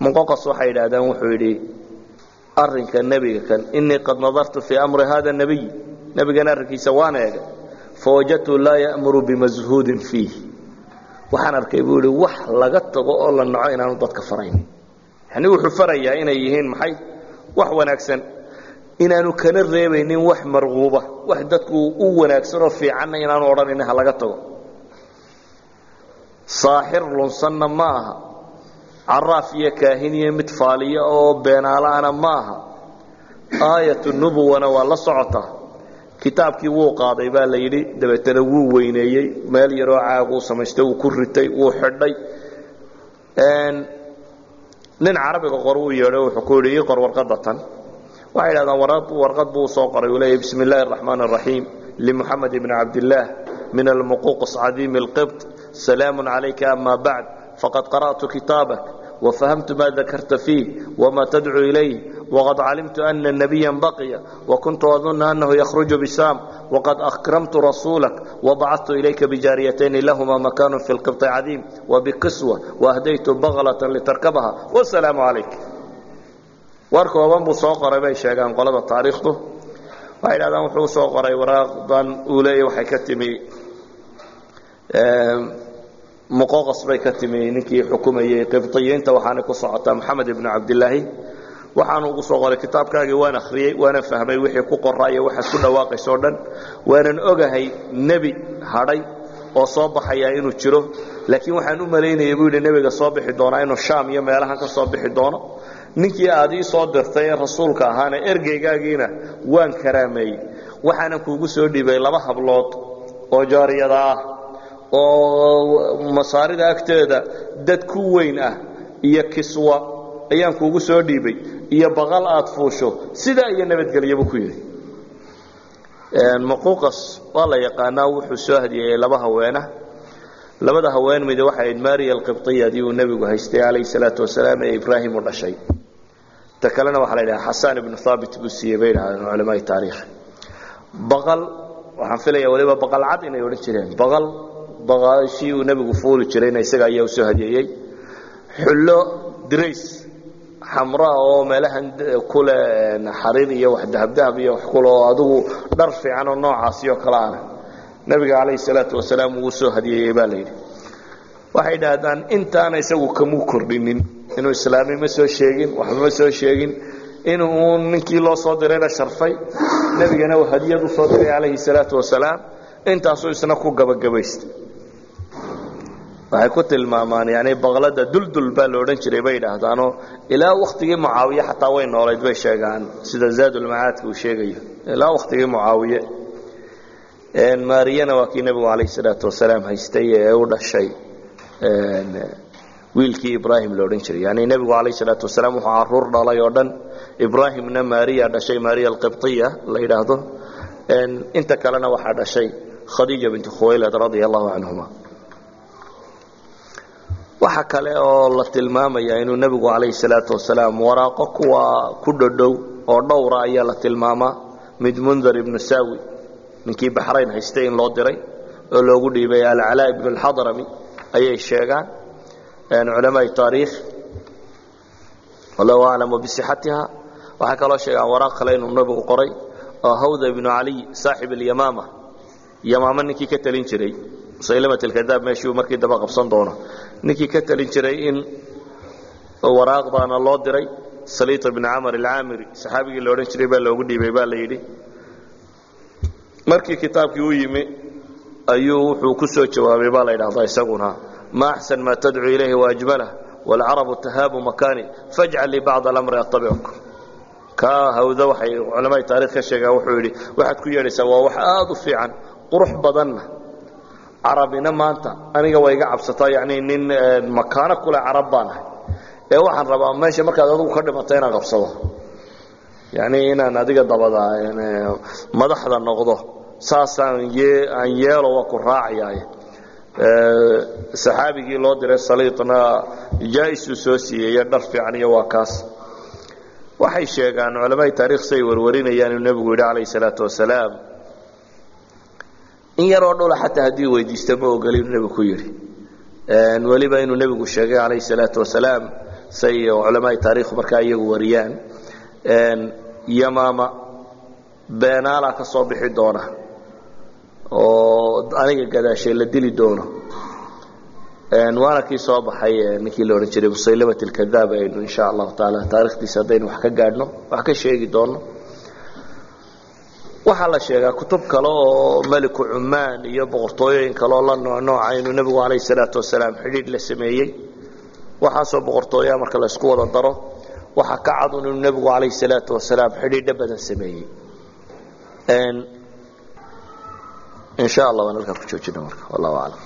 muqoqas waxay yidhaahdaan wuxuu yidhi arinka nebiga kan inii qad nadartu fii amri hada nebiy. Nebigan arrinkiisa waan eegay fawajadtu laa ya'muru bimashuudin fiih waxaan arkay buu yidhi wax laga tago oo la naco inaanu dadka farayn yani wuxuu farayaa inay yihiin maxay? Wax wanaagsan. Inaanu kana reebaynin wax marquuba. Wax dadku u wanaagsanoo fiicanna inaanu odhanaynin ha laga tago saaxir lunsanna ma caraaf iyo kaahin iyo mid faaliya oo beenaalaana ma aayatu nubuwana waa la socotaa kitaabkii wuu qaaday baa la yidhi dabeetana wuu weyneeyey. Meel yaroo caaguu samaystay wuu ku ritay wuu xidhay. Nin carabiga qor uu yeedho wuxuu ku yidhi ii qor warqadda tan. Waxay yidhahdaan warqad buu soo qoray. Uu leeyahy bismi illaahi araxmaan araxiim limuxamed ibni cabdillaah min almuquqs cadiimi alqibt سلام عليك أما بعد فقد قرأت كتابك وفهمت ما ذكرت فيه وما تدعو إليه وقد علمت أن نبيا بقي وكنت أظن أنه يخرج بسام وقد أكرمت رسولك وبعثت إليك بجاريتين لهما مكان في القبط عظيم وبقسوة وأهديت بغلة لتركبها والسلام عليك warkooban buu soo qoray bay sheegaan qolada taariikhdu waxay dhahdaan wuxuu soo qoray waraaqdan uu leeyahy waxay ka timi muqoqas bay ka timi ninkii xukumayey qibطiyiinta waxaana ku socotaa maxamed ibnu cabdilaahi waxaanu ugu soo qoray kitaabkaagii waan akhriyey waana fahmay wixii ku qoraa iyo waxaad ku dhawaaqayso o dhan. Waanan ogahay nebi hadhay oo soo baxaya inuu jiro laakiin waxaan u malaynayay buu yidhi nebiga soo bixi doonaa inuu shaam iyo meelahan ka soo bixi doono. Ninkii aad ii soo dirtay ee rasuulka ahaana ergeygaagiina waan karaameeyey waxaanan kuugu soo dhiibay laba hablood oo jaariyada ah oo masaarida agteeda dad ku weyn ah iyo kiswa ayaan kuugu soo dhiibay iyo baqal aad fuusho sidaa iyo nabadgelyaba ku yidhi. Maquuqas waa la yaqaanaa wuxuu soo hadiyeeyey laba haweena labada haween midi waxay ahayd mariya alqibطiya adii uu nebigu haystay calayhi salaatu wasalaam ee ibraahim u dhashay. Ta kalena waxaa la yidhaha xasan ibnu haabit buu siiyey bay yidhahdeen culamaai taariikh. Baqal waxaan filaya waliba baqal cad inay odhan jireen. Baqal baqashii uu nebigu fuuli jirayna isaga ayaa u soo hadiyeeyey xullo dirays xamraa oo meelahan kule xariir iyo wax dahabdahab iyo wax kule oo adigu dhar fiican oo noocaasi oo kale ana nebiga calayhi salaatu wasalaam uu soo hadiyeeyey baa la yidhi. Waxay idhaahdaan intaana isagu kamuu kordhinin. Inuu islaami ma soo sheegin waxba ma soo sheegin. Inuu ninkii loo soo dirayna sharfay. Nebigana hadiyad u soo diray calayhi salaatu wasalaam. Intaasuu isna ku gabagabaystay waxay ku tilmaamaan yani baqlada duldul baa la odhan jiray bay idhaahdaanoo ilaa waktigii mucaawiye xataa way noolayd bay sheegaan sida zaadulmacaadka uu sheegayo. Ilaa waktigii mucaawiye maariyana waa kii nebigu calayh salaatu wasalaam haystay ee u dhashay wiilkii ibraahim la odhan jiray. Yani nebigu calayh salaatu wasalaam wuxuu carruur dhalay oo dhan ibraahimna maariya dhashay maariya alqibطiya la yidhaahdo. Inta kalena waxaa dhashay khadiija bintu khuwaylad radia allahu canhuma waxa kale oo la tilmaamaya inuu nebigu calayhi salaatu wasalaam waraaqo kuwa ku dhodhow oo dhowra ayaa la tilmaamaa mid mundar ibnu saawi ninkii baxrayn haystay in loo diray oo loogu dhiibay alcalaa ibnu alxadrami ayay sheegaan. Culamaai taariikh wallahu aclamu bisixatiha. Waxay kaloo sheegaan waraaq kale inuu nebigu qoray oo hawda ibnu caliy saaxib alyamaama yamaama ninkii ka talin jiray musaylimat alkadaab meeshii uu markii daba qabsan doono. Ninkii ka talin jiray in waraaqdaana loo diray saliita bni camar alcaamiri saxaabigii la odhan jiray baa loogu dhiibay baa la yidhi markii kitaabkii u yimi ayuu wuxuu ku soo jawaabay baa la ydhahdaa isaguna. Ma axsan maa tadcuu ilayhi waajmalah waalcarabu tahaabu makaani fajcal lii bacd alamri atabicuk kaa hawda waxay culamaai taarikh ka sheegaan wuxuu yidhi waxaad ku yeedhaysaa waa wax aada u fiican qurux badanna carabina maanta aniga waa iga cabsataa yani nin makaano kule carab baan ahay. Ee waxaan rabaa meesha markaad adigu ka dhimato inaan qabsado. Yani inaan adiga dabada madaxda noqdo saasaan aan yeelo waa ku raacayaaye saxaabigii loo diray saliidna jaa-isuu soo siiyeyo dhar fiican iyo waa kaas. Waxay sheegaan culamaai taarikh say warwarinayaan inuu nebigu yidhi calayh salaatu wasalaam in yaroo dhula xataa haddii weydiista ma ogoli inuu nebigu ku yidhi. Weliba inuu nebigu sheegay calayh salaatu wasalaam say culamaai taarikhu markaa iyagu wariyaan. Yamaama beenaala ka soo bixi doona oo aniga gadaashay la dili doono. Waana kii soo baxay ninkii la odhan jiray musaylimat alkadaab aynu insha allahu taala taarikhdiisa haddaynu wax ka gaadhno wax ka sheegi doono waxaa la sheegaa kutub kale oo meliku cumaan iyo boqortooyooyin kaleoo la noocnooca inuu nebigu calayh salaatu wasalaam xidhiidh la sameeyey. Waxaasoo boqortooyaa marka la isku wada daro waxaa ka cad inuu nebigu calayh salaatu wasalaam xidhiidho badan sameeyey. In sha allah waan halkaa ku joojina marka wallahu aclam